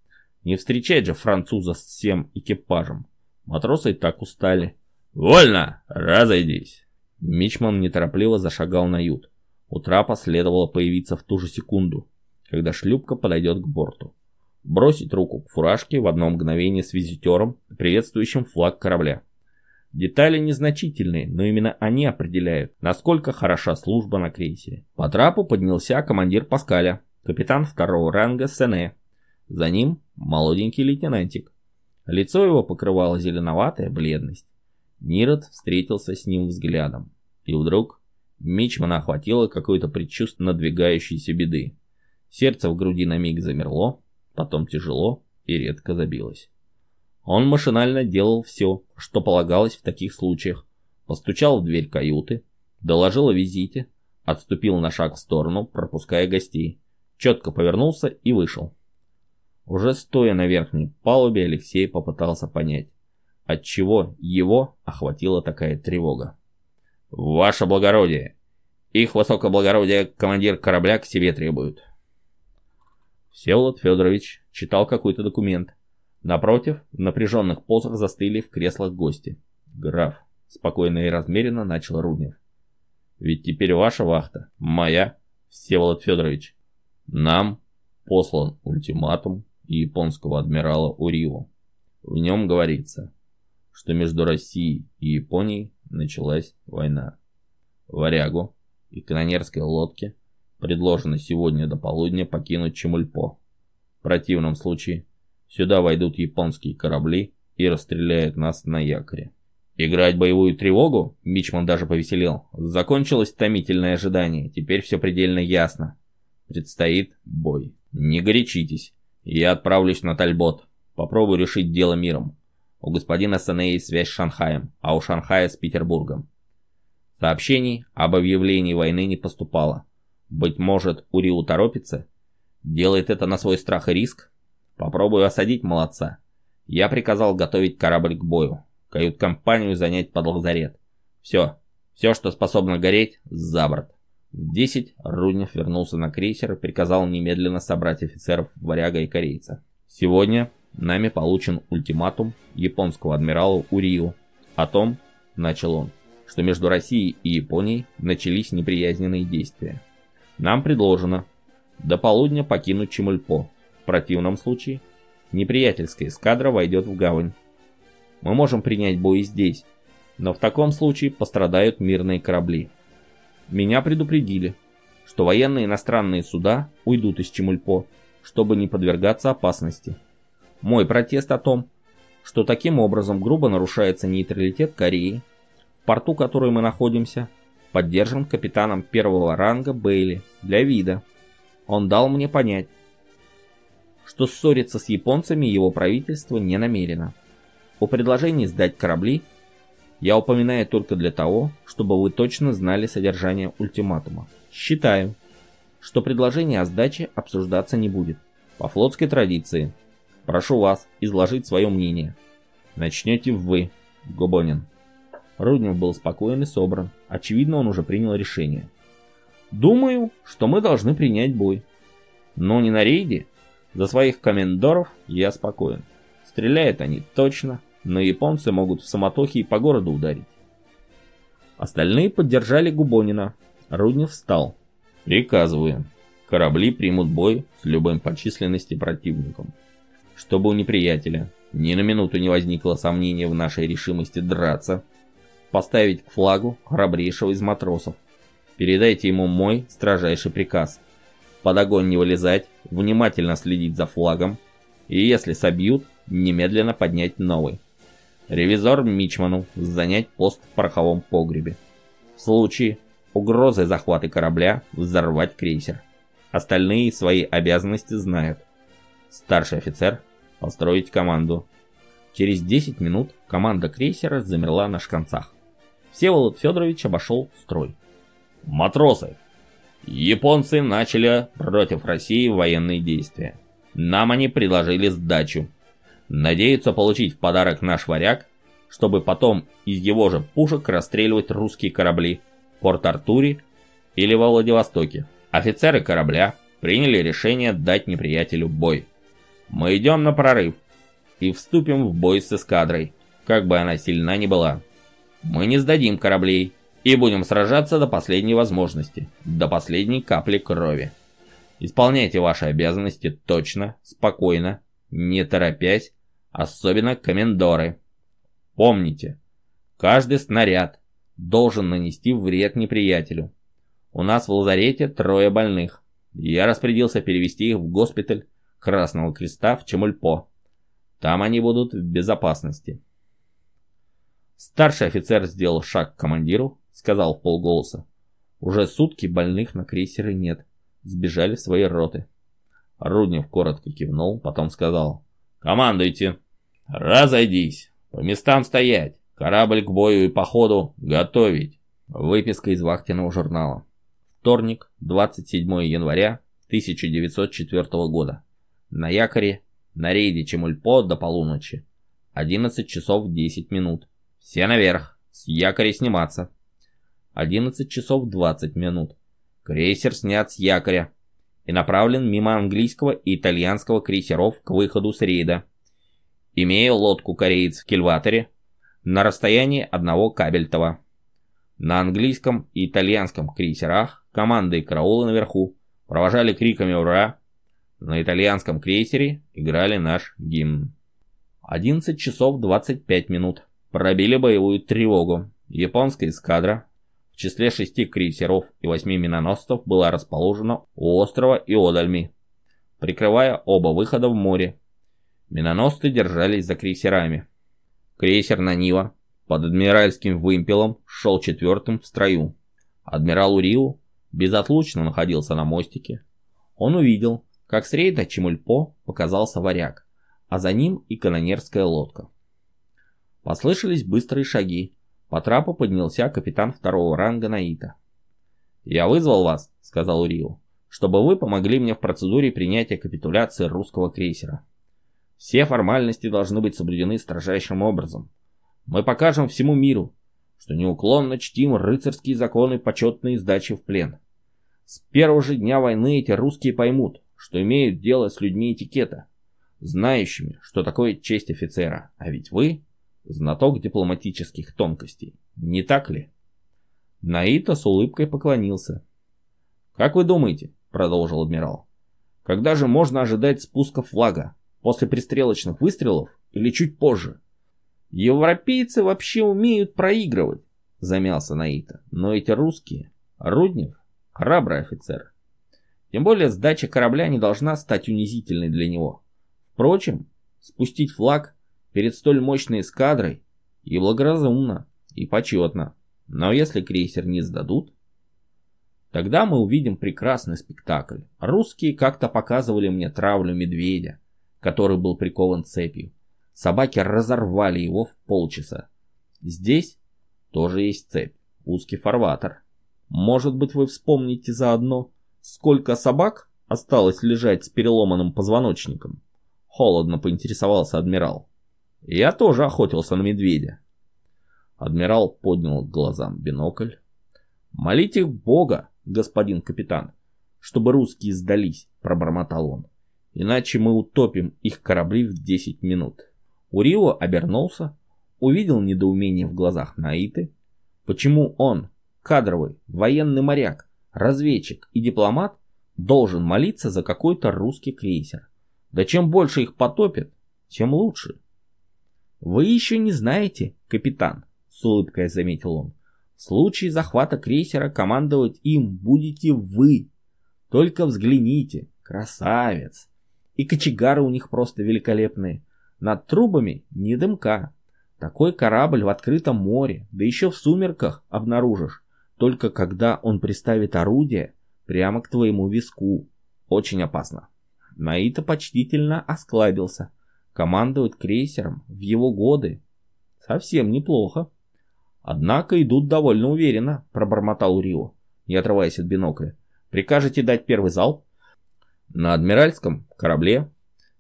Не встречать же француза с всем экипажем. Матросы и так устали. «Вольно! Разойдись!» Мичман неторопливо зашагал на ют. У трапа следовало появиться в ту же секунду, когда шлюпка подойдет к борту. Бросить руку к фуражке в одно мгновение с визитером, приветствующим флаг корабля. Детали незначительные, но именно они определяют, насколько хороша служба на крейсере. По трапу поднялся командир Паскаля, капитан второго ранга Сене. За ним молоденький лейтенантик. Лицо его покрывала зеленоватая бледность. Нирот встретился с ним взглядом. И вдруг Мичмана охватило какое-то предчувствие надвигающейся беды. Сердце в груди на миг замерло, потом тяжело и редко забилось. Он машинально делал все, что полагалось в таких случаях. Постучал в дверь каюты, доложил о визите, отступил на шаг в сторону, пропуская гостей, четко повернулся и вышел. Уже стоя на верхней палубе, Алексей попытался понять, отчего его охватила такая тревога. «Ваше благородие! Их высокоблагородие командир корабля к себе требует». Всеволод Федорович читал какой-то документ. Напротив, в напряженных позах застыли в креслах гости. «Граф», — спокойно и размеренно начал Руднев. «Ведь теперь ваша вахта, моя, Всеволод Федорович. Нам послан ультиматум японского адмирала Урио. В нем говорится, что между Россией и Японией началась война. Варягу и канонерской лодке предложено сегодня до полудня покинуть Чемульпо. В противном случае сюда войдут японские корабли и расстреляют нас на якоре. Играть боевую тревогу? Мичман даже повеселел. Закончилось томительное ожидание, теперь все предельно ясно. Предстоит бой. Не горячитесь. Я отправлюсь на Тальбот. Попробую решить дело миром. У господина Сане есть связь с Шанхаем, а у Шанхая с Петербургом. Сообщений об объявлении войны не поступало. Быть может, Уриу торопится? Делает это на свой страх и риск? Попробую осадить молодца. Я приказал готовить корабль к бою. Кают-компанию занять под лазарет. Все. Все, что способно гореть, за борт. В 10 Руднев вернулся на крейсер и приказал немедленно собрать офицеров Варяга и корейца. Сегодня нами получен ультиматум японского адмирала Урио о том, начал он, что между Россией и Японией начались неприязненные действия. Нам предложено до полудня покинуть Чемульпо. В противном случае неприятельская эскадра войдет в гавань. Мы можем принять бой здесь, но в таком случае пострадают мирные корабли. Меня предупредили, что военные иностранные суда уйдут из Чемульпо, чтобы не подвергаться опасности. Мой протест о том, что таким образом грубо нарушается нейтралитет Кореи, в порту, в которой мы находимся, поддержан капитаном первого ранга Бейли для вида. Он дал мне понять, что ссориться с японцами его правительство не намерено. О предложении сдать корабли я упоминаю только для того, чтобы вы точно знали содержание ультиматума. Считаю, что предложение о сдаче обсуждаться не будет. По флотской традиции – Прошу вас изложить свое мнение. Начнете вы, Губонин. Руднев был спокоен и собран. Очевидно, он уже принял решение. Думаю, что мы должны принять бой. Но не на рейде. За своих комендоров я спокоен. Стреляют они точно, но японцы могут в самотохе и по городу ударить. Остальные поддержали Губонина. Руднев встал. Приказываю. Корабли примут бой с любым по численности противником чтобы у неприятеля ни на минуту не возникло сомнения в нашей решимости драться, поставить к флагу храбрейшего из матросов. Передайте ему мой строжайший приказ. Под огонь не вылезать, внимательно следить за флагом, и если собьют, немедленно поднять новый. Ревизор Мичману занять пост в пороховом погребе. В случае угрозы захвата корабля взорвать крейсер. Остальные свои обязанности знают. Старший офицер Построить команду. Через 10 минут команда крейсера замерла на шканцах. Всеволод Федорович обошел строй. Матросы! Японцы начали против России военные действия. Нам они предложили сдачу. Надеются получить в подарок наш варяг, чтобы потом из его же пушек расстреливать русские корабли в Порт-Артуре или во Владивостоке. Офицеры корабля приняли решение дать неприятелю бой. Мы идем на прорыв и вступим в бой с эскадрой, как бы она сильна ни была. Мы не сдадим кораблей и будем сражаться до последней возможности, до последней капли крови. Исполняйте ваши обязанности точно, спокойно, не торопясь, особенно комендоры. Помните, каждый снаряд должен нанести вред неприятелю. У нас в лазарете трое больных. Я распорядился перевести их в госпиталь Красного Креста в Чемульпо. Там они будут в безопасности. Старший офицер сделал шаг к командиру, сказал в полголоса. Уже сутки больных на крейсере нет. Сбежали в свои роты. Руднев коротко кивнул, потом сказал. «Командуйте! Разойдись! По местам стоять! Корабль к бою и походу готовить!» Выписка из вахтенного журнала. Вторник, 27 января 1904 года. На якоре, на рейде Чемульпо до полуночи. 11 часов 10 минут. Все наверх, с якоря сниматься. 11 часов 20 минут. Крейсер снят с якоря и направлен мимо английского и итальянского крейсеров к выходу с рейда. Имея лодку кореец в кильваторе на расстоянии одного кабельтова. На английском и итальянском крейсерах команды и караулы наверху провожали криками «Ура!». На итальянском крейсере играли наш гимн. 11 часов 25 минут. Пробили боевую тревогу. Японская эскадра в числе шести крейсеров и восьми миноносцев была расположена у острова Иодальми, прикрывая оба выхода в море. Миноносцы держались за крейсерами. Крейсер Нанива под адмиральским вымпелом шел четвертым в строю. Адмирал Уриу безотлучно находился на мостике. Он увидел, как с рейда Чемульпо показался варяг, а за ним и канонерская лодка. Послышались быстрые шаги. По трапу поднялся капитан второго ранга Наита. «Я вызвал вас», — сказал Урио, — «чтобы вы помогли мне в процедуре принятия капитуляции русского крейсера. Все формальности должны быть соблюдены строжайшим образом. Мы покажем всему миру, что неуклонно чтим рыцарские законы почетной сдачи в плен. С первого же дня войны эти русские поймут, что имеют дело с людьми этикета, знающими, что такое честь офицера, а ведь вы знаток дипломатических тонкостей, не так ли? Наита с улыбкой поклонился. «Как вы думаете?» — продолжил адмирал. «Когда же можно ожидать спуска флага? После пристрелочных выстрелов или чуть позже?» «Европейцы вообще умеют проигрывать», — замялся Наита. «Но эти русские... Руднев — храбрый офицер. Тем более сдача корабля не должна стать унизительной для него. Впрочем, спустить флаг перед столь мощной эскадрой и благоразумно, и почетно. Но если крейсер не сдадут, тогда мы увидим прекрасный спектакль. Русские как-то показывали мне травлю медведя, который был прикован цепью. Собаки разорвали его в полчаса. Здесь тоже есть цепь, узкий фарватер. Может быть вы вспомните заодно, сколько собак осталось лежать с переломанным позвоночником? Холодно поинтересовался адмирал. Я тоже охотился на медведя. Адмирал поднял к глазам бинокль. «Молите Бога, господин капитан, чтобы русские сдались», — пробормотал он. «Иначе мы утопим их корабли в 10 минут». Урио обернулся, увидел недоумение в глазах Наиты. Почему он, кадровый, военный моряк, разведчик и дипломат, должен молиться за какой-то русский крейсер? Да чем больше их потопит, тем лучше. «Вы еще не знаете, капитан», — с улыбкой заметил он. «В случае захвата крейсера командовать им будете вы. Только взгляните, красавец! И кочегары у них просто великолепные. Над трубами ни дымка. Такой корабль в открытом море, да еще в сумерках обнаружишь, только когда он приставит орудие прямо к твоему виску. Очень опасно». Наита почтительно осклабился. Командовать крейсером в его годы совсем неплохо. Однако идут довольно уверенно, пробормотал Рио, не отрываясь от бинокля. Прикажете дать первый залп? На адмиральском корабле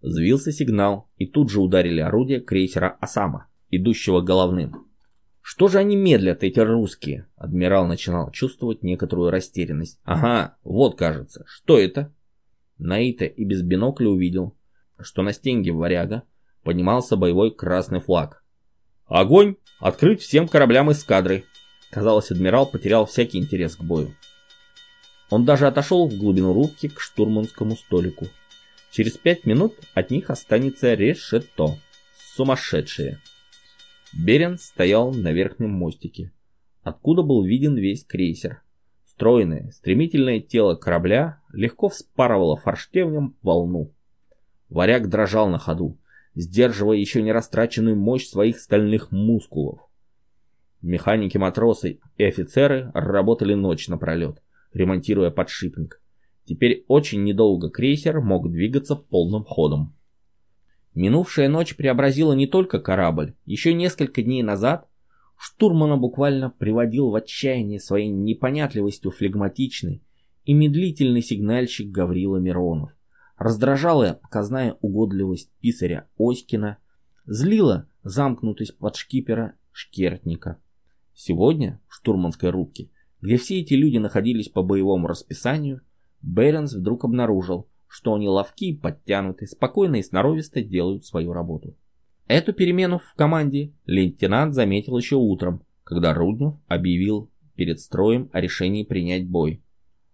взвился сигнал, и тут же ударили орудия крейсера Осама, идущего головным. Что же они медлят, эти русские? Адмирал начинал чувствовать некоторую растерянность. Ага, вот кажется. Что это? Наита и без бинокля увидел, что на стенге варяга поднимался боевой красный флаг. «Огонь! Открыть всем кораблям эскадры!» Казалось, адмирал потерял всякий интерес к бою. Он даже отошел в глубину рубки к штурманскому столику. Через пять минут от них останется решето. Сумасшедшие. Берен стоял на верхнем мостике, откуда был виден весь крейсер. Стройное, стремительное тело корабля легко вспарывало форштевнем волну. Варяг дрожал на ходу, сдерживая еще не растраченную мощь своих стальных мускулов. Механики-матросы и офицеры работали ночь напролет, ремонтируя подшипник. Теперь очень недолго крейсер мог двигаться полным ходом. Минувшая ночь преобразила не только корабль. Еще несколько дней назад штурмана буквально приводил в отчаяние своей непонятливостью флегматичный и медлительный сигнальщик Гаврила Миронов. Раздражала показная угодливость писаря Оськина, злила замкнутость подшкипера Шкертника. Сегодня в штурманской рубке, где все эти люди находились по боевому расписанию, Беренс вдруг обнаружил, что они ловки, подтянуты, спокойно и сноровисто делают свою работу. Эту перемену в команде лейтенант заметил еще утром, когда Руднев объявил перед строем о решении принять бой.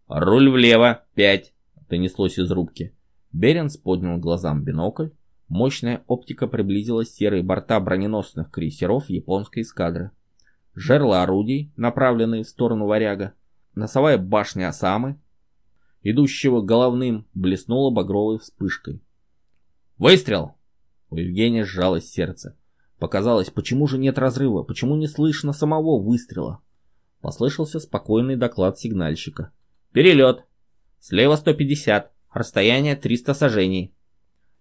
«Руль влево, пять!» — донеслось из рубки. Беренс поднял глазам бинокль. Мощная оптика приблизила серые борта броненосных крейсеров японской эскадры жерла орудий, направленные в сторону варяга, носовая башня Осамы, идущего головным, блеснула багровой вспышкой. «Выстрел!» У Евгения сжалось сердце. Показалось, почему же нет разрыва, почему не слышно самого выстрела? Послышался спокойный доклад сигнальщика. «Перелет! Слева 150, расстояние 300 сажений».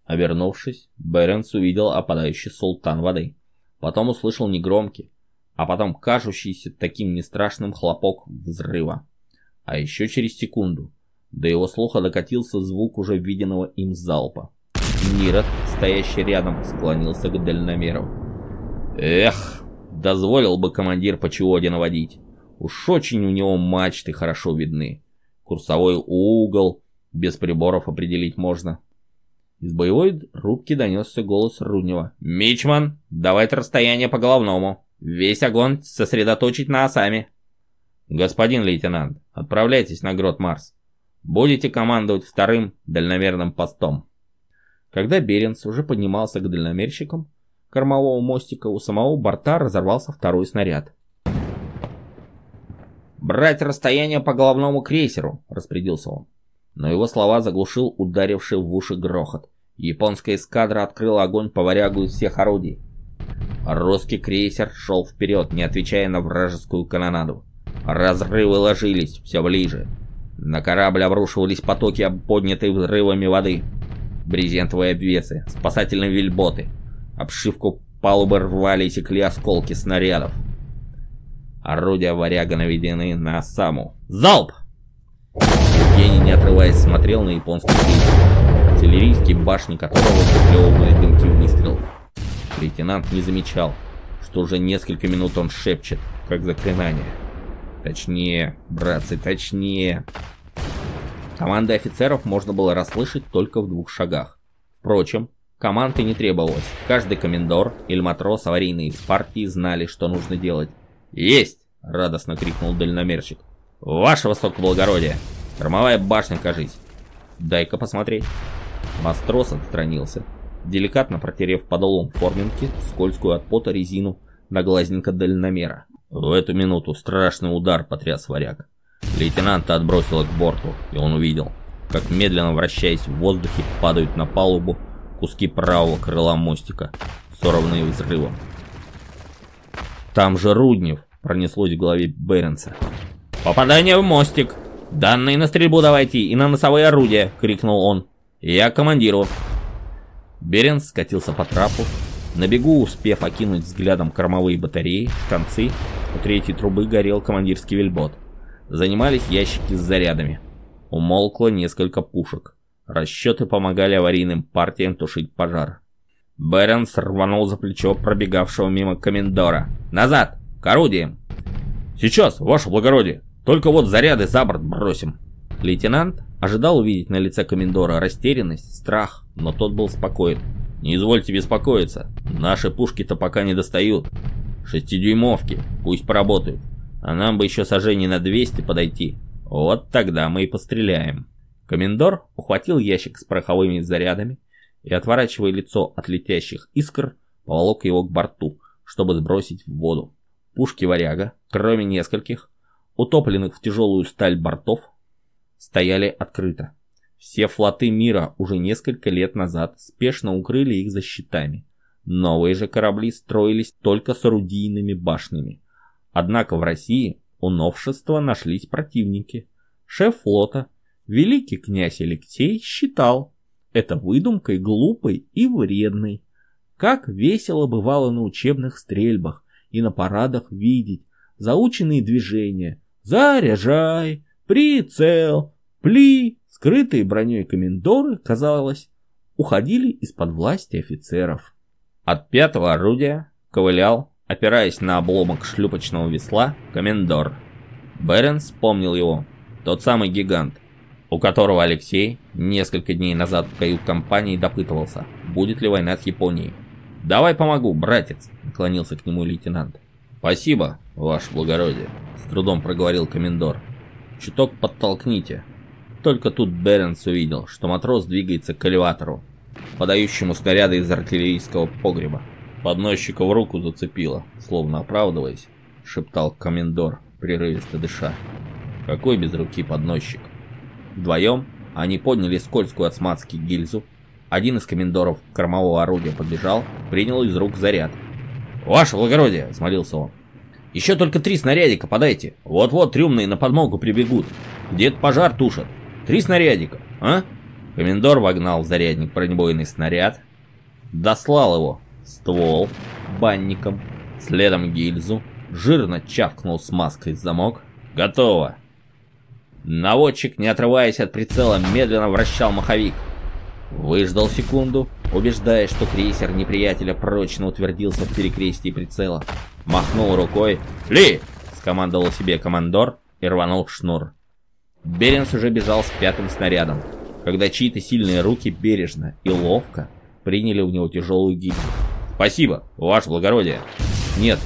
Обернувшись, Беренс увидел опадающий султан воды. Потом услышал негромкий, а потом кажущийся таким нестрашным хлопок взрыва. А еще через секунду до его слуха докатился звук уже виденного им залпа. Нирот, стоящий рядом, склонился к дальномеру. «Эх, дозволил бы командир по чуоде наводить. Уж очень у него мачты хорошо видны. Курсовой угол без приборов определить можно». Из боевой рубки донесся голос Руднева. «Мичман, давай расстояние по головному». Весь огонь сосредоточить на осами. Господин лейтенант, отправляйтесь на грот Марс. Будете командовать вторым дальномерным постом. Когда Беренц уже поднимался к дальномерщикам, кормового мостика у самого борта разорвался второй снаряд. «Брать расстояние по головному крейсеру», — распорядился он. Но его слова заглушил ударивший в уши грохот. Японская эскадра открыла огонь по варягу из всех орудий. Русский крейсер шел вперед, не отвечая на вражескую канонаду. Разрывы ложились все ближе. На корабль обрушивались потоки, поднятые взрывами воды. Брезентовые обвесы, спасательные вельботы. Обшивку палубы рвали и секли осколки снарядов. Орудия варяга наведены на саму. Залп! Евгений, не отрываясь, смотрел на японский крейсер, артиллерийские башни которого выплевывали дымки выстрелов. Лейтенант не замечал, что уже несколько минут он шепчет, как заклинание. Точнее, братцы, точнее. Команды офицеров можно было расслышать только в двух шагах. Впрочем, команды не требовалось. Каждый комендор или матрос аварийной партии знали, что нужно делать. «Есть!» — радостно крикнул дальномерщик. «Ваше высокоблагородие! Кормовая башня, кажись!» «Дай-ка посмотреть!» Мастрос отстранился, деликатно протерев подолом форминки скользкую от пота резину на глазненько дальномера. В эту минуту страшный удар потряс варяг. Лейтенанта отбросило к борту, и он увидел, как медленно вращаясь в воздухе падают на палубу куски правого крыла мостика, сорванные взрывом. «Там же Руднев!» — пронеслось в голове Беренса. «Попадание в мостик! Данные на стрельбу давайте и на носовые орудия!» — крикнул он. «Я командиру!» Берен скатился по трапу, на бегу успев окинуть взглядом кормовые батареи, концы, у третьей трубы горел командирский вельбот. Занимались ящики с зарядами. Умолкло несколько пушек. Расчеты помогали аварийным партиям тушить пожар. Беренс рванул за плечо пробегавшего мимо комендора. «Назад! К орудиям!» «Сейчас, ваше благородие! Только вот заряды за борт бросим!» Лейтенант ожидал увидеть на лице комендора растерянность, страх, но тот был спокоен. «Не извольте беспокоиться, наши пушки-то пока не достают. Шестидюймовки, пусть поработают, а нам бы еще сожжений на 200 подойти. Вот тогда мы и постреляем». Комендор ухватил ящик с пороховыми зарядами и, отворачивая лицо от летящих искр, поволок его к борту, чтобы сбросить в воду. Пушки «Варяга», кроме нескольких, утопленных в тяжелую сталь бортов, стояли открыто. Все флоты мира уже несколько лет назад спешно укрыли их за щитами. Новые же корабли строились только с орудийными башнями. Однако в России у новшества нашлись противники. Шеф флота, великий князь Алексей, считал это выдумкой глупой и вредной. Как весело бывало на учебных стрельбах и на парадах видеть заученные движения «Заряжай», «Прицел», «Пли», скрытые броней комендоры, казалось, уходили из-под власти офицеров. От пятого орудия ковылял, опираясь на обломок шлюпочного весла, комендор. Берен вспомнил его, тот самый гигант, у которого Алексей несколько дней назад в кают-компании допытывался, будет ли война с Японией. «Давай помогу, братец», — наклонился к нему лейтенант. «Спасибо, ваше благородие», — с трудом проговорил комендор. «Чуток подтолкните». Только тут Беренс увидел, что матрос двигается к элеватору, подающему снаряды из артиллерийского погреба. Подносчика в руку зацепило, словно оправдываясь, шептал комендор, прерывисто дыша. Какой без руки подносчик? Вдвоем они подняли скользкую от смазки гильзу. Один из комендоров кормового орудия подбежал, принял из рук заряд. «Ваше благородие!» — взмолился он. «Еще только три снарядика подайте. Вот-вот трюмные на подмогу прибегут. Где-то пожар тушат. Три снарядика, а?» Комендор вогнал в зарядник бронебойный снаряд, дослал его, ствол, банником, следом гильзу, жирно чавкнул смазкой замок. «Готово!» Наводчик, не отрываясь от прицела, медленно вращал маховик. Выждал секунду, убеждаясь, что крейсер неприятеля прочно утвердился в перекрестии прицела. Махнул рукой. «Ли!» — скомандовал себе командор и рванул шнур. Беренс уже бежал с пятым снарядом, когда чьи-то сильные руки бережно и ловко приняли у него тяжелую гибель. «Спасибо, ваше благородие!» «Нет,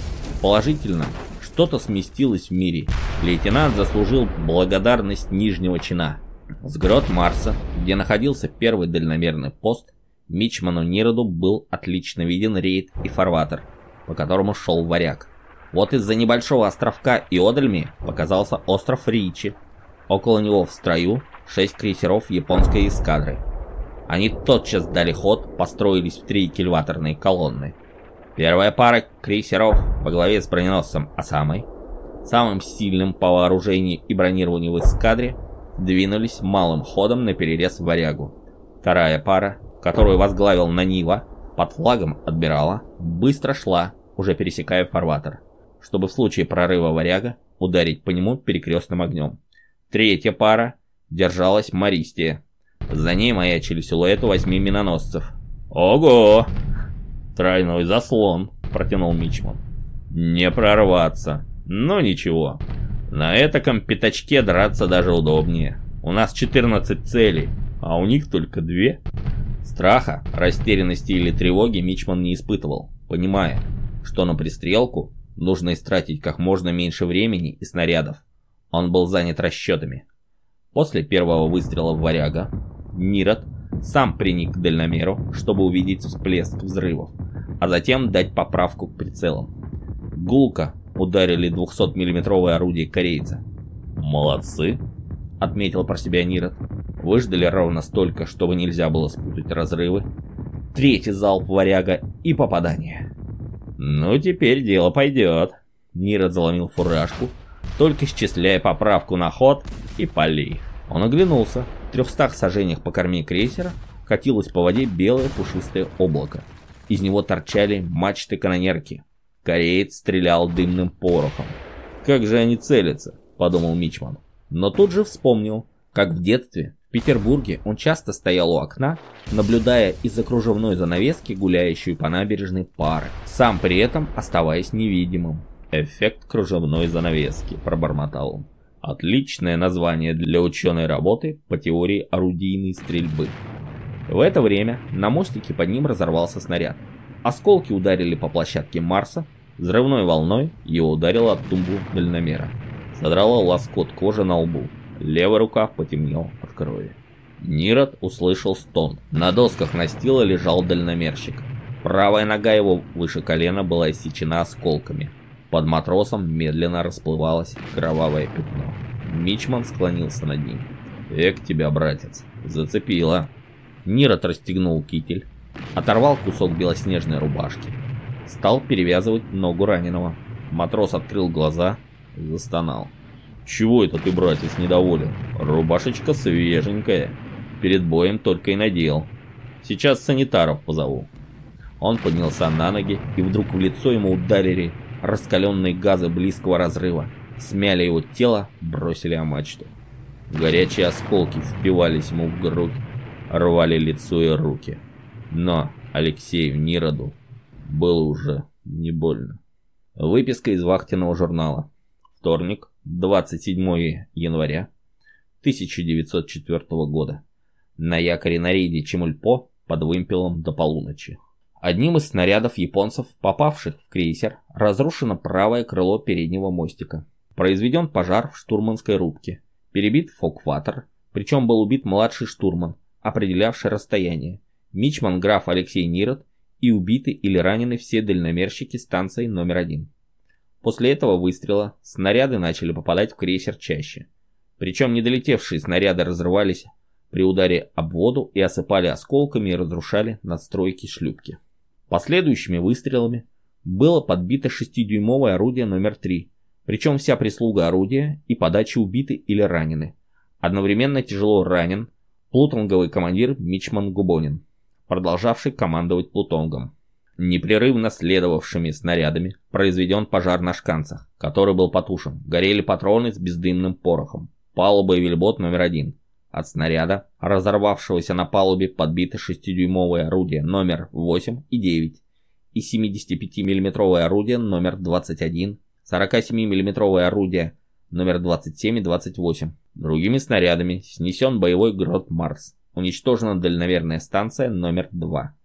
положительно, что-то сместилось в мире. Лейтенант заслужил благодарность нижнего чина. С грот Марса, где находился первый дальномерный пост, Мичману Нироду был отлично виден рейд и фарватер, по которому шел варяг. Вот из-за небольшого островка Иодальми показался остров Ричи. Около него в строю шесть крейсеров японской эскадры. Они тотчас дали ход, построились в три кильваторные колонны. Первая пара крейсеров во главе с броненосцем Осамой, самым сильным по вооружению и бронированию в эскадре, двинулись малым ходом на перерез варягу. Вторая пара, которую возглавил Нанива, под флагом адмирала, быстро шла, уже пересекая фарватер, чтобы в случае прорыва варяга ударить по нему перекрестным огнем. Третья пара держалась Мористия. За ней маячили силуэты восьми миноносцев. «Ого!» «Тройной заслон», — протянул Мичман. «Не прорваться. Но ничего. На этаком пятачке драться даже удобнее. У нас 14 целей, а у них только две». Страха, растерянности или тревоги Мичман не испытывал, понимая, что на пристрелку нужно истратить как можно меньше времени и снарядов. Он был занят расчетами. После первого выстрела в варяга, Нирот сам приник к дальномеру, чтобы увидеть всплеск взрывов, а затем дать поправку к прицелам. Гулко ударили 200 миллиметровые орудия корейца. «Молодцы!» — отметил про себя Нирот. Выждали ровно столько, чтобы нельзя было спутать разрывы. Третий залп варяга и попадание. «Ну, теперь дело пойдет». Нирот заломил фуражку, только счисляя поправку на ход и полей. Он оглянулся. В трехстах сажениях по корме крейсера катилось по воде белое пушистое облако. Из него торчали мачты канонерки. Кореец стрелял дымным порохом. «Как же они целятся?» – подумал Мичман. Но тут же вспомнил, как в детстве Петербурге он часто стоял у окна, наблюдая из-за кружевной занавески гуляющую по набережной пары, сам при этом оставаясь невидимым. «Эффект кружевной занавески», – пробормотал он. Отличное название для ученой работы по теории орудийной стрельбы. В это время на мостике под ним разорвался снаряд. Осколки ударили по площадке Марса, взрывной волной его ударило от тумбу дальномера. Содрало лоскот кожи на лбу, левый рукав потемнел от крови. Нирот услышал стон. На досках настила лежал дальномерщик. Правая нога его выше колена была иссечена осколками. Под матросом медленно расплывалось кровавое пятно. Мичман склонился над ним. «Эк тебя, братец, зацепило!» Нирот расстегнул китель, оторвал кусок белоснежной рубашки, стал перевязывать ногу раненого. Матрос открыл глаза, застонал. «Чего это ты, братец, недоволен? Рубашечка свеженькая. Перед боем только и надел. Сейчас санитаров позову». Он поднялся на ноги, и вдруг в лицо ему ударили раскаленные газы близкого разрыва. Смяли его тело, бросили о мачту. Горячие осколки впивались ему в грудь, рвали лицо и руки. Но Алексею Нироду было уже не больно. Выписка из вахтенного журнала. Вторник, 27 января 1904 года. На якоре на рейде Чемульпо под вымпелом до полуночи. Одним из снарядов японцев, попавших в крейсер, разрушено правое крыло переднего мостика. Произведен пожар в штурманской рубке. Перебит фокватор, причем был убит младший штурман, определявший расстояние. Мичман граф Алексей Нирот и убиты или ранены все дальномерщики станции номер один. После этого выстрела снаряды начали попадать в крейсер чаще. Причем недолетевшие снаряды разрывались при ударе об воду и осыпали осколками и разрушали надстройки шлюпки. Последующими выстрелами было подбито 6-дюймовое орудие номер 3, причем вся прислуга орудия и подачи убиты или ранены. Одновременно тяжело ранен плутонговый командир Мичман Губонин, продолжавший командовать плутонгом. Непрерывно следовавшими снарядами произведен пожар на шканцах, который был потушен. Горели патроны с бездымным порохом. Палуба и вельбот номер один. От снаряда, разорвавшегося на палубе, подбито 6-дюймовое орудие номер 8 и 9 и 75 миллиметровое орудие номер 21, 47 миллиметровое орудие номер 27 и 28. Другими снарядами снесен боевой грот Марс. Уничтожена дальноверная станция номер 2.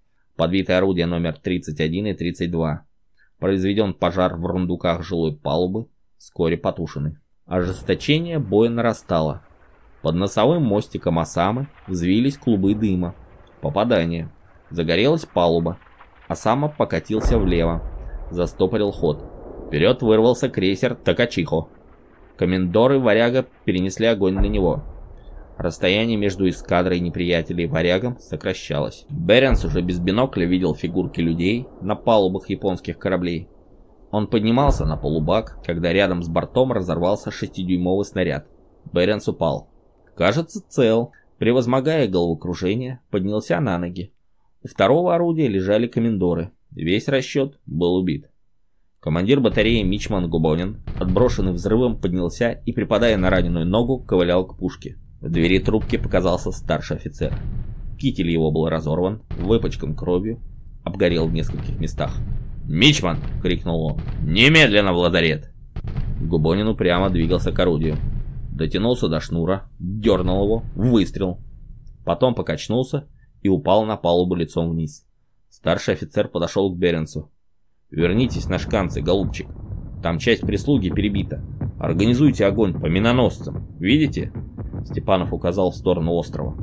Подбитое орудие номер 31 и 32. Произведен пожар в рундуках жилой палубы, вскоре потушены. Ожесточение боя нарастало. Под носовым мостиком Осамы взвились клубы дыма. Попадание. Загорелась палуба. Осама покатился влево. Застопорил ход. Вперед вырвался крейсер Такачихо. Комендоры варяга перенесли огонь на него. Расстояние между эскадрой неприятелей и варягом сокращалось. Беренс уже без бинокля видел фигурки людей на палубах японских кораблей. Он поднимался на полубак, когда рядом с бортом разорвался шестидюймовый снаряд. Беренс упал. Кажется, цел. Превозмогая головокружение, поднялся на ноги. У второго орудия лежали комендоры. Весь расчет был убит. Командир батареи Мичман Губонин, отброшенный взрывом, поднялся и, припадая на раненую ногу, ковылял к пушке. В двери трубки показался старший офицер. Китель его был разорван, выпачкан кровью, обгорел в нескольких местах. «Мичман!» — крикнул он. «Немедленно в лазарет!» Губонин упрямо двигался к орудию дотянулся до шнура, дернул его, выстрел. Потом покачнулся и упал на палубу лицом вниз. Старший офицер подошел к Беренсу. «Вернитесь на шканцы, голубчик. Там часть прислуги перебита. Организуйте огонь по миноносцам. Видите?» Степанов указал в сторону острова.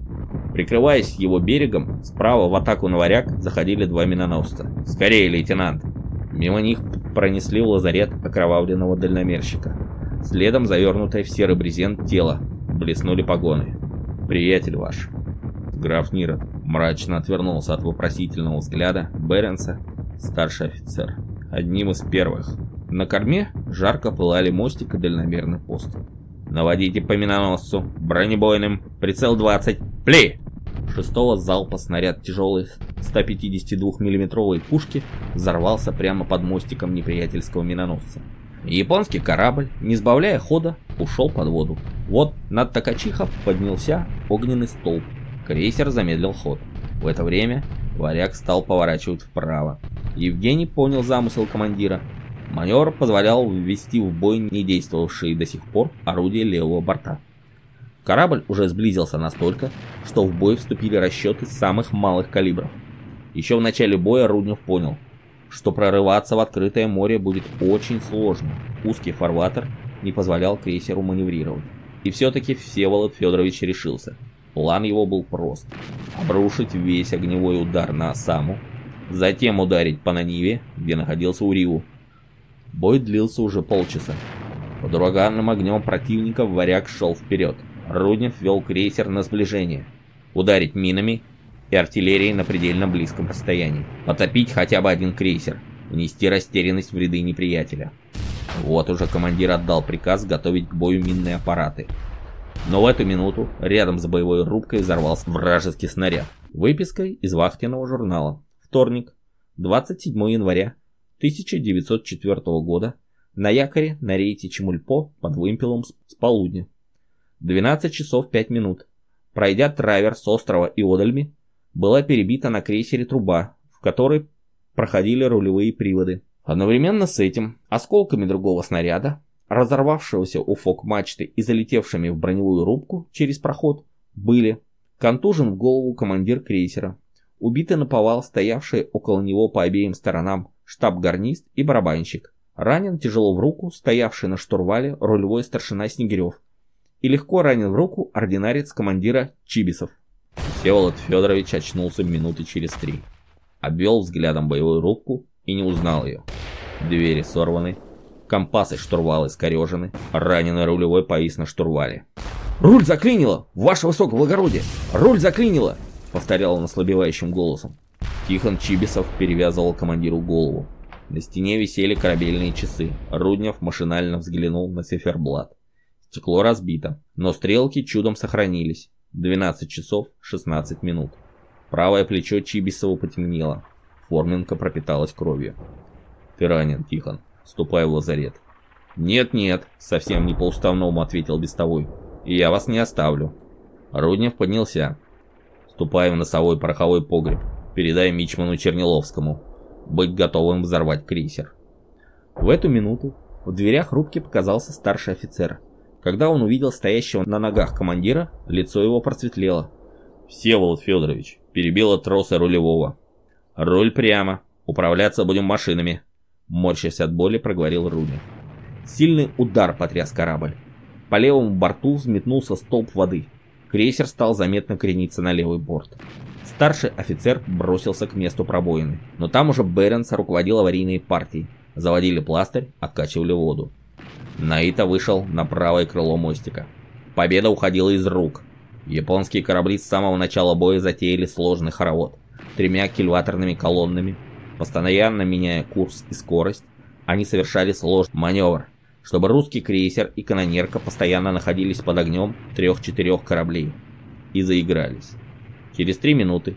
Прикрываясь его берегом, справа в атаку на варяг заходили два миноносца. «Скорее, лейтенант!» Мимо них пронесли в лазарет окровавленного дальномерщика. Следом завернутое в серый брезент тело. Блеснули погоны. «Приятель ваш». Граф Нирот мрачно отвернулся от вопросительного взгляда Беренса, старший офицер. Одним из первых. На корме жарко пылали мостик и дальномерный пост. «Наводите по миноносцу, бронебойным, прицел 20, пли!» Шестого залпа снаряд тяжелой 152 миллиметровой пушки взорвался прямо под мостиком неприятельского миноносца. Японский корабль, не сбавляя хода, ушел под воду. Вот над Такачиха поднялся огненный столб. Крейсер замедлил ход. В это время варяг стал поворачивать вправо. Евгений понял замысел командира. Маневр позволял ввести в бой не действовавшие до сих пор орудия левого борта. Корабль уже сблизился настолько, что в бой вступили расчеты самых малых калибров. Еще в начале боя Руднев понял, что прорываться в открытое море будет очень сложно. Узкий фарватер не позволял крейсеру маневрировать. И все-таки Всеволод Федорович решился. План его был прост. Обрушить весь огневой удар на Саму, затем ударить по Наниве, где находился Уриу. Бой длился уже полчаса. Под ураганным огнем противника варяг шел вперед. Руднев вел крейсер на сближение. Ударить минами и артиллерией на предельно близком расстоянии. Потопить хотя бы один крейсер. Внести растерянность в ряды неприятеля. Вот уже командир отдал приказ готовить к бою минные аппараты. Но в эту минуту рядом с боевой рубкой взорвался вражеский снаряд. Выпиской из вахтенного журнала. Вторник, 27 января 1904 года на якоре на рейте Чемульпо под вымпелом с полудня. 12 часов 5 минут. Пройдя травер с острова Иодальми, была перебита на крейсере труба, в которой проходили рулевые приводы. Одновременно с этим осколками другого снаряда, разорвавшегося у фок-мачты и залетевшими в броневую рубку через проход, были контужен в голову командир крейсера, убиты наповал стоявшие около него по обеим сторонам штаб-гарнист и барабанщик, ранен тяжело в руку стоявший на штурвале рулевой старшина Снегирев и легко ранен в руку ординарец командира Чибисов. Всеволод Федорович очнулся минуты через три. Обвел взглядом боевую рубку и не узнал ее. Двери сорваны, компасы штурвалы скорежены, раненый рулевой повис на штурвале. «Руль заклинило! Ваше высокоблагородие! Руль заклинило!» Повторял он ослабевающим голосом. Тихон Чибисов перевязывал командиру голову. На стене висели корабельные часы. Руднев машинально взглянул на циферблат. Стекло разбито, но стрелки чудом сохранились. 12 часов 16 минут. Правое плечо Чибисова потемнело. Форменка пропиталась кровью. «Ты ранен, Тихон. Ступай в лазарет». «Нет-нет», — совсем не по-уставному ответил Бестовой. «Я вас не оставлю». Руднев поднялся. «Ступай в носовой пороховой погреб. Передай Мичману Черниловскому. Быть готовым взорвать крейсер». В эту минуту в дверях рубки показался старший офицер. Когда он увидел стоящего на ногах командира, лицо его просветлело. «Всеволод Федорович, перебило тросы рулевого. «Руль прямо. Управляться будем машинами», — морщась от боли, проговорил Руни. Сильный удар потряс корабль. По левому борту взметнулся столб воды. Крейсер стал заметно крениться на левый борт. Старший офицер бросился к месту пробоины, но там уже Беренс руководил аварийной партией. Заводили пластырь, откачивали воду. Наита вышел на правое крыло мостика. Победа уходила из рук. Японские корабли с самого начала боя затеяли сложный хоровод тремя кильваторными колоннами, постоянно меняя курс и скорость, они совершали сложный маневр, чтобы русский крейсер и канонерка постоянно находились под огнем трех-четырех кораблей и заигрались. Через три минуты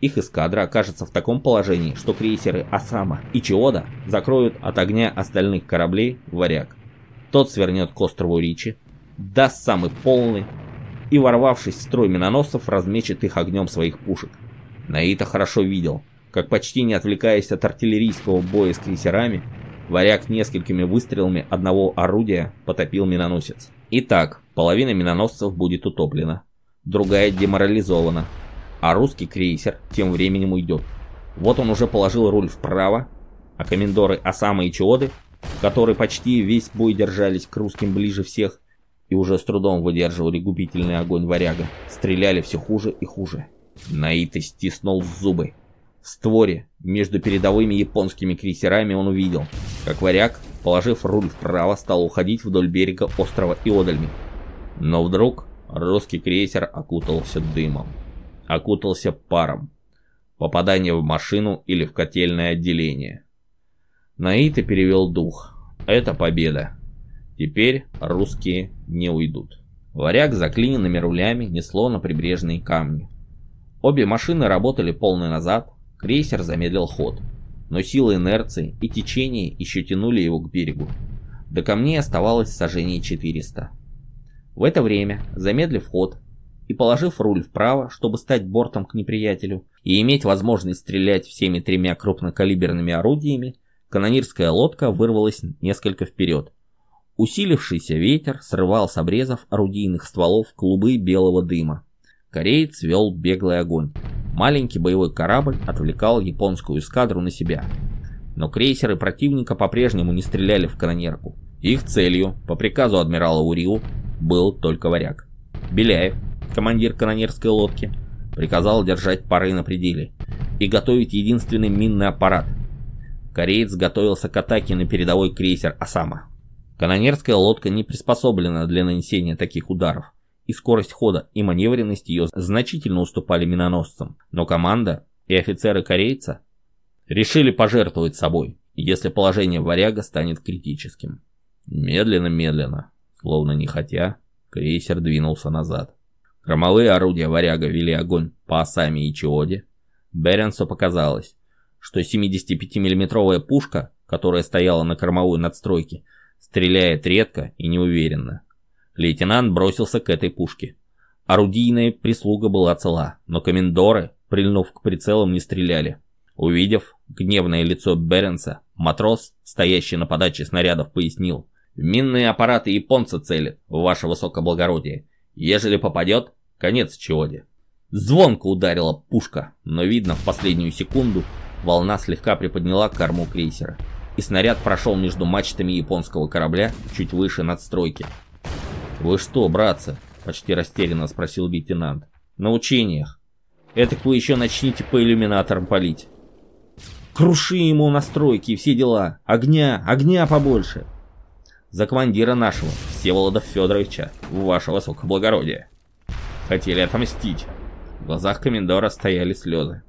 их эскадра окажется в таком положении, что крейсеры Осама и Чиода закроют от огня остальных кораблей варяг. Тот свернет к острову Ричи, даст самый полный и, ворвавшись в строй миноносцев, размечет их огнем своих пушек. Наита хорошо видел, как почти не отвлекаясь от артиллерийского боя с крейсерами, варяг несколькими выстрелами одного орудия потопил миноносец. Итак, половина миноносцев будет утоплена, другая деморализована, а русский крейсер тем временем уйдет. Вот он уже положил руль вправо, а комендоры Осама и Чиоды, которые почти весь бой держались к русским ближе всех и уже с трудом выдерживали губительный огонь варяга, стреляли все хуже и хуже. Наита стиснул зубы. В створе, между передовыми японскими крейсерами он увидел, как варяг, положив руль вправо, стал уходить вдоль берега острова Иодальми. Но вдруг русский крейсер окутался дымом, окутался паром. Попадание в машину или в котельное отделение. Наита перевел дух. Это победа. Теперь русские не уйдут. Варяг заклиненными рулями несло на прибрежные камни. Обе машины работали полный назад, крейсер замедлил ход, но силы инерции и течения еще тянули его к берегу. До камней оставалось сожжение 400. В это время, замедлив ход и положив руль вправо, чтобы стать бортом к неприятелю и иметь возможность стрелять всеми тремя крупнокалиберными орудиями, канонирская лодка вырвалась несколько вперед. Усилившийся ветер срывал с обрезов орудийных стволов клубы белого дыма. Кореец вел беглый огонь. Маленький боевой корабль отвлекал японскую эскадру на себя. Но крейсеры противника по-прежнему не стреляли в канонерку. Их целью, по приказу адмирала Уриу, был только варяг. Беляев, командир канонерской лодки, приказал держать пары на пределе и готовить единственный минный аппарат. Кореец готовился к атаке на передовой крейсер «Осама». Канонерская лодка не приспособлена для нанесения таких ударов, и скорость хода и маневренность ее значительно уступали миноносцам, но команда и офицеры корейца решили пожертвовать собой, если положение варяга станет критическим. Медленно-медленно, словно не хотя, крейсер двинулся назад. Кромовые орудия варяга вели огонь по осами и чиоде. Беренсу показалось, что 75 миллиметровая пушка, которая стояла на кормовой надстройке, стреляет редко и неуверенно. Лейтенант бросился к этой пушке. Орудийная прислуга была цела, но комендоры, прильнув к прицелам, не стреляли. Увидев гневное лицо Беренса, матрос, стоящий на подаче снарядов, пояснил. «Минные аппараты японца целят, ваше высокоблагородие. Ежели попадет, конец чиоде». Звонко ударила пушка, но видно в последнюю секунду волна слегка приподняла корму крейсера, и снаряд прошел между мачтами японского корабля чуть выше надстройки. «Вы что, братцы?» – почти растерянно спросил лейтенант. «На учениях. Этак вы еще начните по иллюминаторам палить». Круши ему настройки и все дела. Огня, огня побольше. За командира нашего, Всеволода Федоровича, ваше высокоблагородие. Хотели отомстить. В глазах комендора стояли слезы.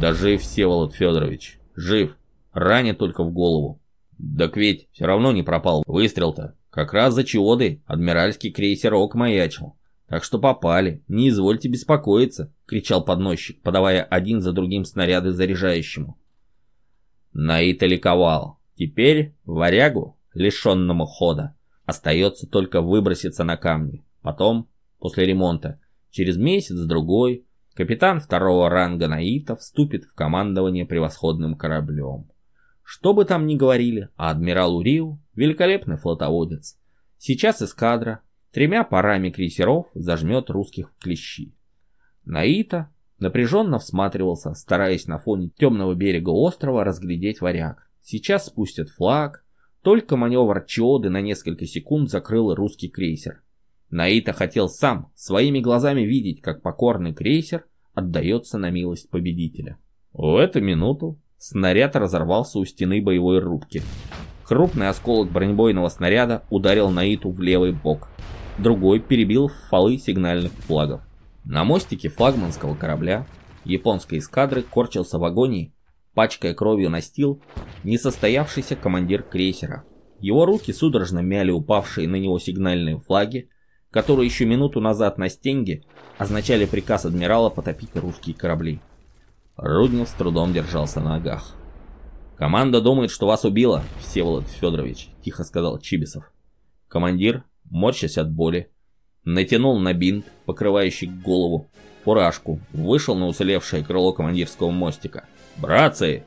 Да жив Всеволод Федорович, жив. Ранен только в голову. Так ведь все равно не пропал выстрел-то. Как раз за Чиодой адмиральский крейсер ок маячил. Так что попали, не извольте беспокоиться, кричал подносчик, подавая один за другим снаряды заряжающему. Наита ликовал. Теперь варягу, лишенному хода, остается только выброситься на камни. Потом, после ремонта, через месяц-другой, капитан второго ранга Наита вступит в командование превосходным кораблем. Что бы там ни говорили, а адмирал Уриу – великолепный флотоводец. Сейчас эскадра тремя парами крейсеров зажмет русских в клещи. Наита Напряженно всматривался, стараясь на фоне темного берега острова разглядеть варяг. Сейчас спустят флаг. Только маневр Чиоды на несколько секунд закрыл русский крейсер. Наита хотел сам, своими глазами видеть, как покорный крейсер отдается на милость победителя. В эту минуту снаряд разорвался у стены боевой рубки. Крупный осколок бронебойного снаряда ударил Наиту в левый бок. Другой перебил фолы сигнальных флагов. На мостике флагманского корабля японской эскадры корчился в агонии, пачкая кровью настил, несостоявшийся командир крейсера. Его руки судорожно мяли упавшие на него сигнальные флаги, которые еще минуту назад на стенге означали приказ адмирала потопить русские корабли. Руднев с трудом держался на ногах. «Команда думает, что вас убило, Всеволод Федорович», — тихо сказал Чибисов. Командир, морщась от боли, натянул на бинт, покрывающий голову, фуражку, вышел на уцелевшее крыло командирского мостика. «Братцы,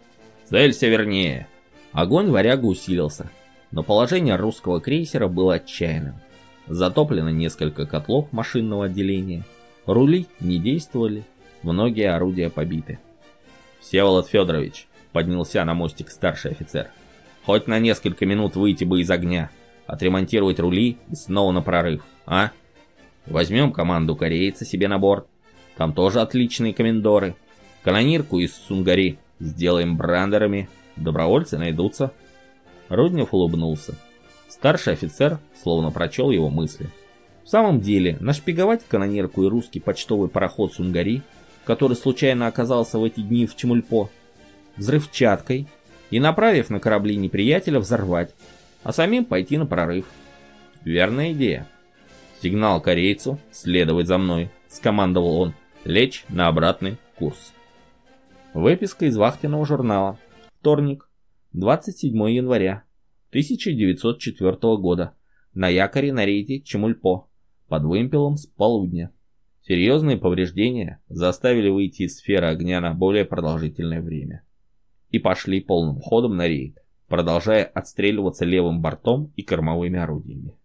цель севернее!» Огонь варяга усилился, но положение русского крейсера было отчаянным. Затоплено несколько котлов машинного отделения, рули не действовали, многие орудия побиты. «Всеволод Федорович», — поднялся на мостик старший офицер, — «хоть на несколько минут выйти бы из огня, отремонтировать рули и снова на прорыв, а?» Возьмем команду корейца себе на борт. Там тоже отличные комендоры. Канонирку из Сунгари сделаем брандерами. Добровольцы найдутся. Руднев улыбнулся. Старший офицер словно прочел его мысли. В самом деле, нашпиговать канонирку и русский почтовый пароход Сунгари, который случайно оказался в эти дни в Чемульпо, взрывчаткой и, направив на корабли неприятеля, взорвать, а самим пойти на прорыв. Верная идея. Сигнал корейцу «Следовать за мной», — скомандовал он, «лечь на обратный курс». Выписка из вахтенного журнала. Вторник, 27 января 1904 года. На якоре на рейде Чемульпо, под вымпелом с полудня. Серьезные повреждения заставили выйти из сферы огня на более продолжительное время. И пошли полным ходом на рейд. продолжая отстреливаться левым бортом и кормовыми орудиями.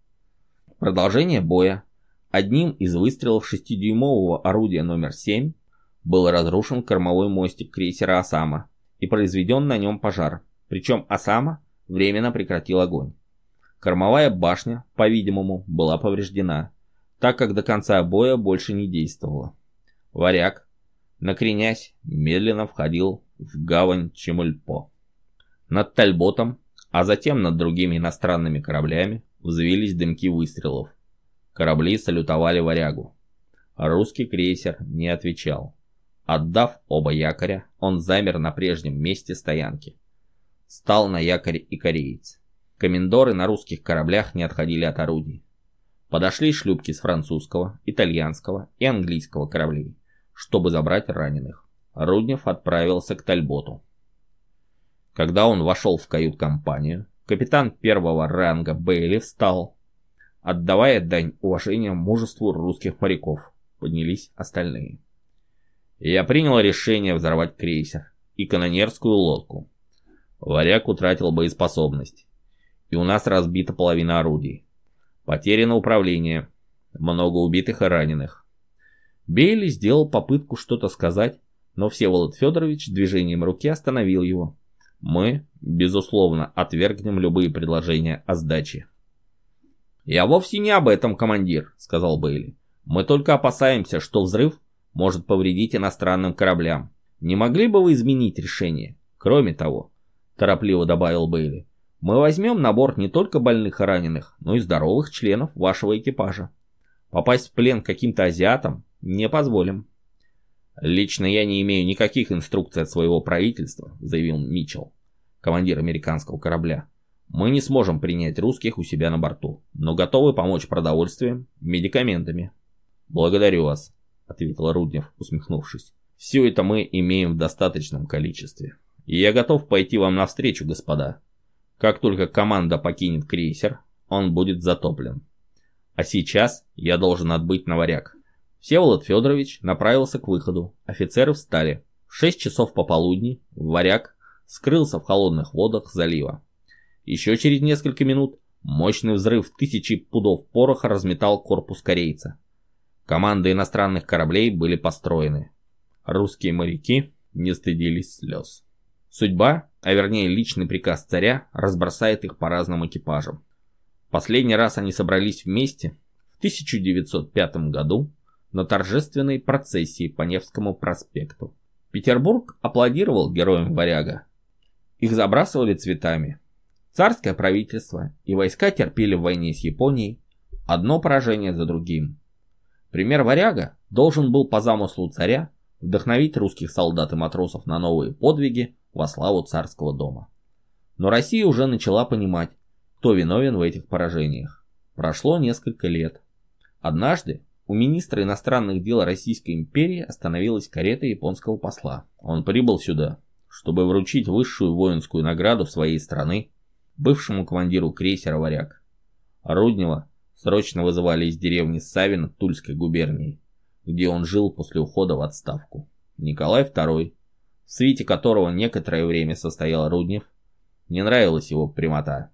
Продолжение боя. Одним из выстрелов 6-дюймового орудия номер 7 был разрушен кормовой мостик крейсера «Осама» и произведен на нем пожар, причем «Осама» временно прекратил огонь. Кормовая башня, по-видимому, была повреждена, так как до конца боя больше не действовала. Варяг, накренясь, медленно входил в гавань Чемульпо. Над Тальботом, а затем над другими иностранными кораблями взвились дымки выстрелов. Корабли салютовали варягу. Русский крейсер не отвечал. Отдав оба якоря, он замер на прежнем месте стоянки. Стал на якоре и кореец. Комендоры на русских кораблях не отходили от орудий. Подошли шлюпки с французского, итальянского и английского кораблей, чтобы забрать раненых. Руднев отправился к Тальботу. Когда он вошел в кают-компанию, капитан первого ранга Бейли встал, отдавая дань уважения мужеству русских моряков. Поднялись остальные. Я принял решение взорвать крейсер и канонерскую лодку. Варяг утратил боеспособность, и у нас разбита половина орудий. Потеряно управление, много убитых и раненых. Бейли сделал попытку что-то сказать, но Всеволод Федорович движением руки остановил его. Мы, безусловно, отвергнем любые предложения о сдаче. «Я вовсе не об этом, командир», — сказал Бейли. «Мы только опасаемся, что взрыв может повредить иностранным кораблям. Не могли бы вы изменить решение? Кроме того, торопливо добавил Бейли, мы возьмем на борт не только больных и раненых, но и здоровых членов вашего экипажа. Попасть в плен каким-то азиатам не позволим. Лично я не имею никаких инструкций от своего правительства, заявил Митчелл, командир американского корабля. Мы не сможем принять русских у себя на борту, но готовы помочь продовольствием, медикаментами. Благодарю вас, ответил Руднев, усмехнувшись. Все это мы имеем в достаточном количестве. И я готов пойти вам навстречу, господа. Как только команда покинет крейсер, он будет затоплен. А сейчас я должен отбыть на варяг. Всеволод Федорович направился к выходу. Офицеры встали. В 6 часов пополудни варяг скрылся в холодных водах залива. Еще через несколько минут мощный взрыв тысячи пудов пороха разметал корпус корейца. Команды иностранных кораблей были построены. Русские моряки не стыдились слез. Судьба, а вернее личный приказ царя, разбросает их по разным экипажам. Последний раз они собрались вместе в 1905 году на торжественной процессии по Невскому проспекту. Петербург аплодировал героям «Варяга». Их забрасывали цветами. Царское правительство и войска терпели в войне с Японией одно поражение за другим. Пример «Варяга» должен был по замыслу царя вдохновить русских солдат и матросов на новые подвиги во славу царского дома. Но Россия уже начала понимать, кто виновен в этих поражениях. Прошло несколько лет. Однажды у министра иностранных дел Российской империи остановилась карета японского посла. Он прибыл сюда, чтобы вручить высшую воинскую награду своей страны бывшему командиру крейсера «Варяг». Руднева срочно вызывали из деревни Савина Тульской губернии, где он жил после ухода в отставку. Николай II, в свете которого некоторое время состоял Руднев, не нравилась его прямота.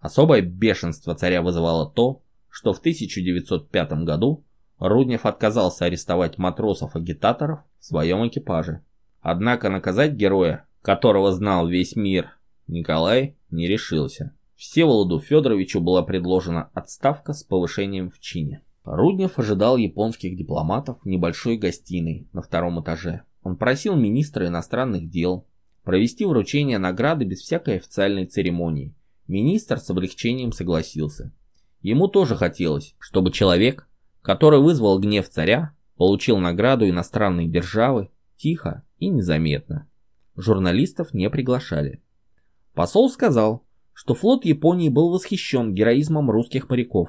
Особое бешенство царя вызывало то, что в 1905 году Руднев отказался арестовать матросов-агитаторов в своем экипаже. Однако наказать героя, которого знал весь мир, Николай не решился. Всеволоду Федоровичу была предложена отставка с повышением в чине. Руднев ожидал японских дипломатов в небольшой гостиной на втором этаже. Он просил министра иностранных дел провести вручение награды без всякой официальной церемонии. Министр с облегчением согласился. Ему тоже хотелось, чтобы человек, который вызвал гнев царя, получил награду иностранной державы тихо и незаметно. Журналистов не приглашали. Посол сказал, что флот Японии был восхищен героизмом русских моряков,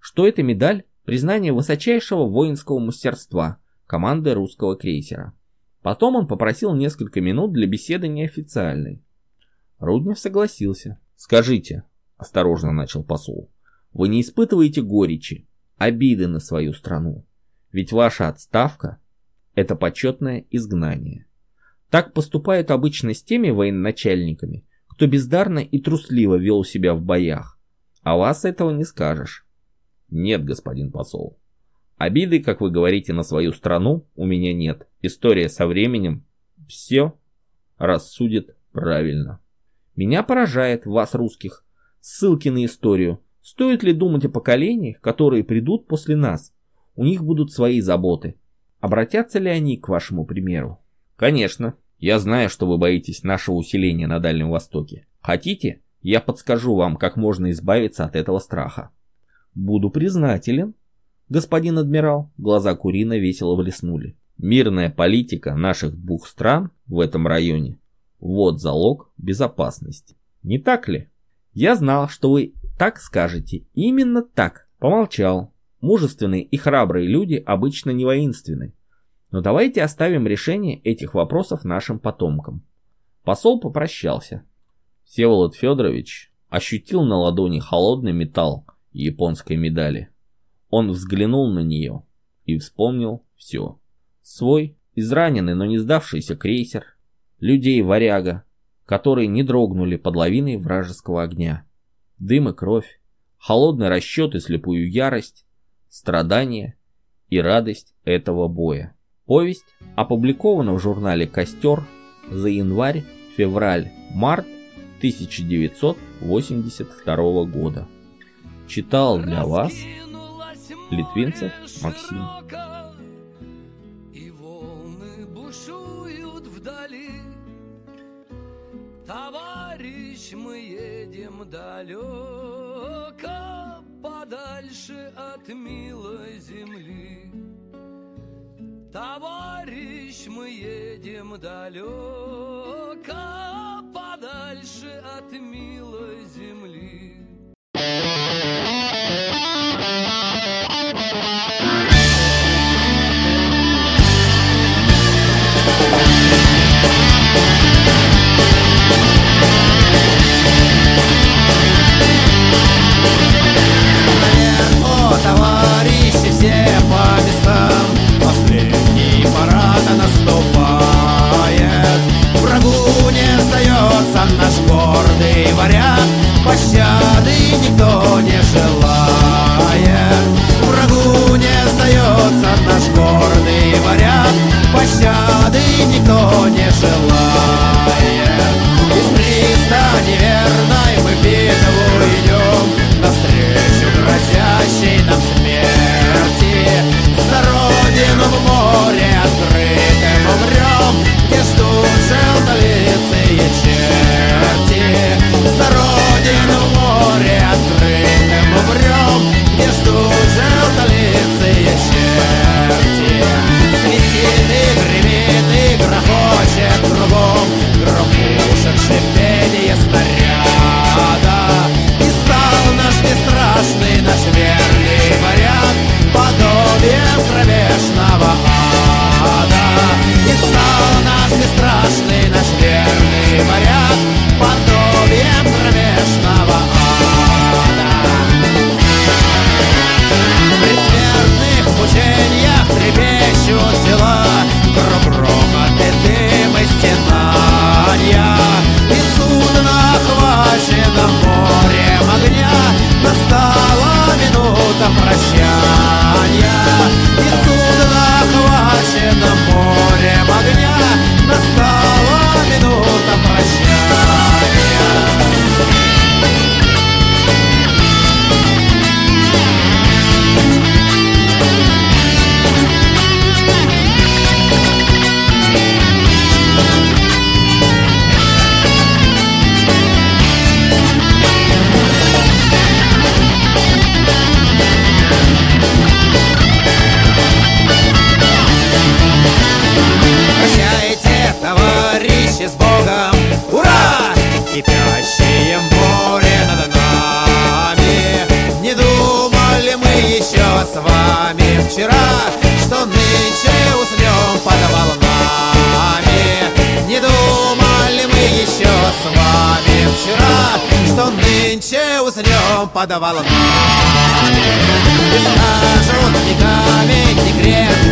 что эта медаль – признание высочайшего воинского мастерства команды русского крейсера. Потом он попросил несколько минут для беседы неофициальной. Руднев согласился. «Скажите», – осторожно начал посол, – «вы не испытываете горечи, обиды на свою страну? Ведь ваша отставка – это почетное изгнание. Так поступают обычно с теми военачальниками, кто бездарно и трусливо вел себя в боях. А вас этого не скажешь. Нет, господин посол. Обиды, как вы говорите, на свою страну у меня нет. История со временем все рассудит правильно. Меня поражает вас, русских, ссылки на историю. Стоит ли думать о поколениях, которые придут после нас? У них будут свои заботы. Обратятся ли они к вашему примеру? Конечно. Я знаю, что вы боитесь нашего усиления на Дальнем Востоке. Хотите, я подскажу вам, как можно избавиться от этого страха. Буду признателен. Господин адмирал, глаза Курина весело блеснули. Мирная политика наших двух стран в этом районе – вот залог безопасности. Не так ли? Я знал, что вы так скажете. Именно так. Помолчал. Мужественные и храбрые люди обычно не воинственны. Но давайте оставим решение этих вопросов нашим потомкам. Посол попрощался. Всеволод Федорович ощутил на ладони холодный металл японской медали. Он взглянул на нее и вспомнил все. Свой, израненный, но не сдавшийся крейсер, людей-варяга, которые не дрогнули под лавиной вражеского огня. Дым и кровь, холодный расчет и слепую ярость, страдания и радость этого боя. Повесть опубликована в журнале «Костер» за январь, февраль, март 1982 года. Читал для вас Литвинцев Максим. Товарищ, мы далеко, подальше от милой земли. Товарищ, мы едем далеко, подальше от милой земли. Товарищи, все по местам. Последний парад наступает. Врагу не сдается наш гордый варяг Пощады никто не желает. Врагу не сдается наш гордый варяг Пощады никто не желает. Из пристани верной мы битву идем. Навстречу грозящей нам смерти. За родину в море открытым умрем Где ждут желтолицые минута уснем под волнами И скажут ни камень, ни крест